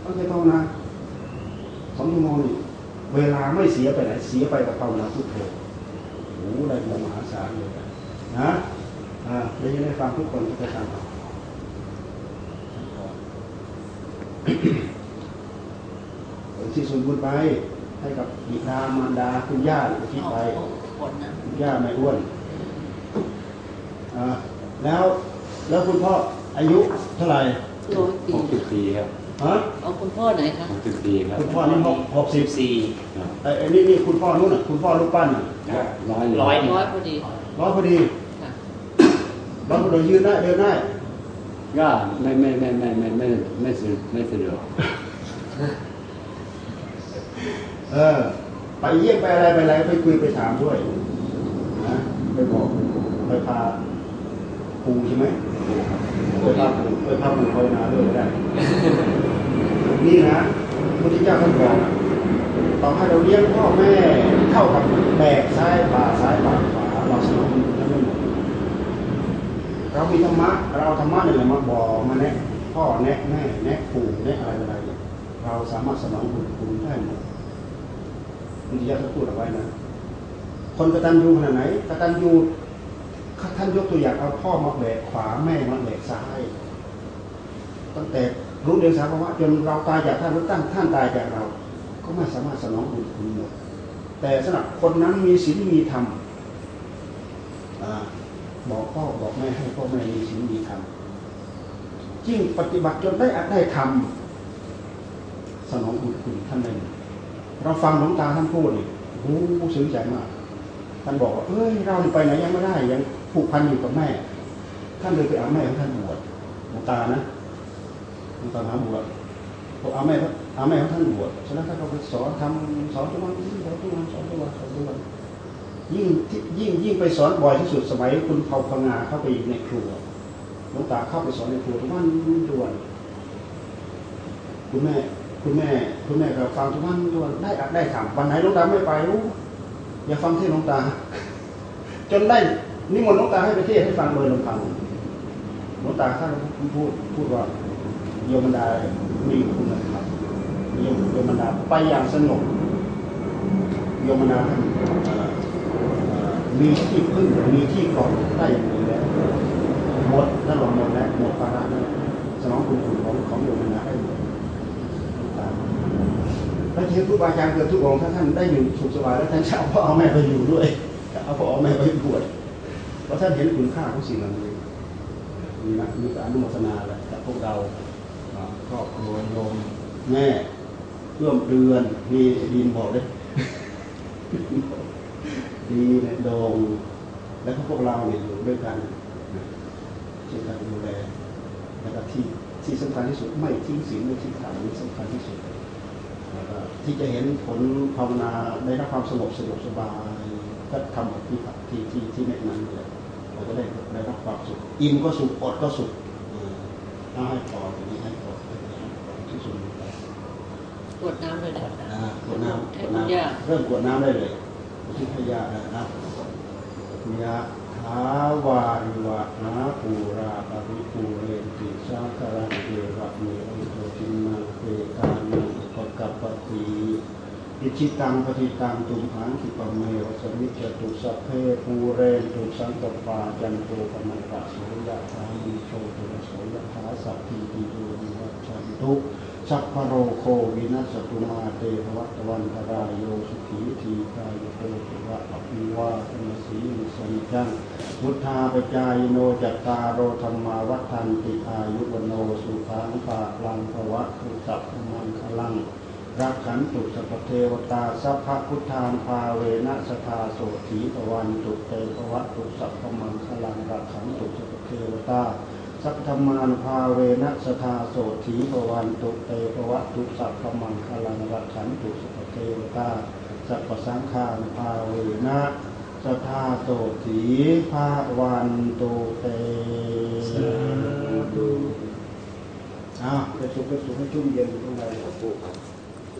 ต้องใช้ภาวนา สองชั่วโมงนี่เวลาไม่เสียไปไหนเสียไปกับภาวนาพุทโธโอ้โหได้บุญมหาศาลเลยนะอ่าได้ยินได้ฟังทุกคนทุกท่านที่ส่วนบุญไปให้กับบิดามารดาคุณย่าหรือที่ไปคนนะคุณย่าไม่อ้วนอ่าแล้วแล้วคุณพ่ออายุเท่าไหร่ร้อยปีหกสิบปีครับ ฮะเอาคุณพ่อไหนคะหกสิบปีครับคุณพ่อนี่หกหกสิบสี่ครับไอ้ไอ้นี่นี่คุณพ่อนู้นน่ะคุณพ่อลูกปั้นน่ะร้อยเลยร้อยหนึ่งร้อยพอดีร้อยพอดีค่ะร้อยพอดียืนได้เดินได้ก็ไม่ไม่ไม่ไม่ไม่ไม่ไม่สะไม่สะดวกเออ ไปเยี่ยมไปอะไรไปอะไรไปคุยไปถามด้วยนะไปบอกไปพาปูใช่ไหมไปพาปูไปพาปูภาวนาด้วยก็ได้ นี่นะพระพุทธเจ้าท่านบอกนต่อให้เราเลี้ยงพ่อแม่เท่ากับแบกซ้ายบ่าซ้ายบ่าขวาเราสนับสนุนทั้งหมดเรามีธรรมะเราธรรมะนี่แหละมาบอกมาแนะพ่อแนะแม่แนะปู่แนะอะไรอะไรเราสามารถสนองบุญคุณได้หมดพุทธิยถาพูดเอาไว้นะคนกระตัญญูขนาดไหนกระตัญญูท่านยกตัวอย่างเอาพ่อมาแบกขวาแม่มาแบกซ้ายตั้งแต่ รู้เดียงสาภาวะจนเราตายจากท่านหรือตั้งท่านตายจากเรา ก็ไม่สามารถสนองบุญคุณหมดแต่สำหรับคนนั้นมีศีลมีธรรมอ่าบอกพ่อบอกแม่ให้พ่อแม่มีศีลมีธรรมยิ่งปฏิบัติจนได้อัดได้ทำสนองบุญคุณท่านได้เราฟังหลวงตาท่านพูดนี่โอ้โหซึ้งใจมากท่านบอกว่าเอ้ยเราไปไหนยังไม่ได้ยังผูกพันอยู่กับแม่ ท่านเลยไปเอาแม่ของท่านบวชหลวงตานะ หลวงตาหาบวชพอเอาแม่เอาแม่ของท่านบวชฉะนั้นท่านก็ไปสอนทำสอนทุกวันสอนทุกวันสอนทุกวันสอนทุกวันยิ่งยิ่งยิ่งไปสอนบ่อยที่สุดสมัยคุณเผาพงาเข้าไปอยู่ในครัวหลวงตาเข้าไปสอนในครัวทุกวันทุกวันคุณแม่คุณแม่ คุณแม่ก็ฟังทุกวันทุกวันได้อัดได้ทำวันไหนหลวงตาไม่ไปรู้อย่าฟังเทศน์หลวงตา จนได้นิมนต์หลวงตาให้ไปเทศให้ฟังโดยลำพังหลวงตาท่านพูดพูดว่า โยมบรรดามีคุณธรรมโยมโยมบรรดาไปอย่างสงบโยมบรรดาท่านเอ่อมีที่พึ่งมีที่เกาะได้อย่างนี้แล้วหมดถ้าเราหมดแล้วหมดภาระแล้วสนองคุณคุณของของโยมนะให้หมดแล้วทีนี้ครูบาอาจารย์เกิดทุกองค์ถ้าท่านได้อยู่สุขสบายแล้วท่านจะเอาพ่อเอาแม่ไปอยู่ด้วยเอาพ่อเอาแม่ไปบวชเพราะท่านเห็นคุณค่าของสิ่งเหล่านี้มีนะมีการอนุโมทนาแหละกับพวกเราอ่า ครอบครัวโยมแม่ร่วมเดือนมีดินบอกเลยดีในโดงแล้วก็พวกเราเนี่ยอยู่ด้วยกันช่วยกันดูแลแล้วก็ที่ที่สำคัญที่สุดไม่ทิ้งศีลไม่ทิ้งธรรมนี่สำคัญที่สุดแล้วก็ที่จะเห็นผลภาวนาได้รับความสงบสะดวกสบายก็ทำแบบที่ที่ที่ที่แนะนำเลยเราก็ได้ได้รับความสุขอิ่มก็สุขอดก็สุขอ่าถ้าให้พอาให้พอให้พอที่สุดไป กร วดน้ำเลยนะอ่ากดน้ำกให้ดคุณน้ย่าำเริ่มกดน้ำได้เลยที่พยานะครับยะถาวาริวะหาปูราปริปูเรนติสาคารังเอวะเมอุโตจินนาเปตานังอุปกัปปติอิชิตังปฏิตังตุมหังคิปะเมวะสมิจจตุสัพเพปูเรนตุสังกปาจันโตปนังกะโสยะถามิโชตุระโสยะถาสัพพิติโยวิวัชชันตุ สัพพะโรโควินัสตุมาเตภวัตวันตรายโยสุขีทีกายโตสุระอภิวาทนาสีนิสันจังพุทธาปจายโนจัตตารโรธรรมาวัฏันติอายุวโนสุขังภาลังภวะคุสัพพมังคลังรักขันตุสัพเทวตาสัพพพุทธานภาเวนะสทาโสถีปวันตุเตภวะตุสัพพมังคลังรักขันตุสัพเทวตา สัพธรรมานุภาเวนะสทาโสถีปวันตุเตปวัตตุสัพพมังคลังรักขันตุสุปเทวตาสัพพสังฆานุภาเวนะสทาโสถีภาวันตุเตอ้าวไปสุขไปสุขให้ชุ่มเย็นตรงไหนขอปู่ครับ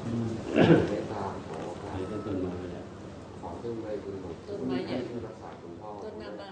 อืมเมตตาขอหายต้นต้นไม้ไปแล้วขอขึ้นไปคุณหลวงต้นไม้ใหญ่ที่รักษาคุณพ่อต้นหน้าบ้า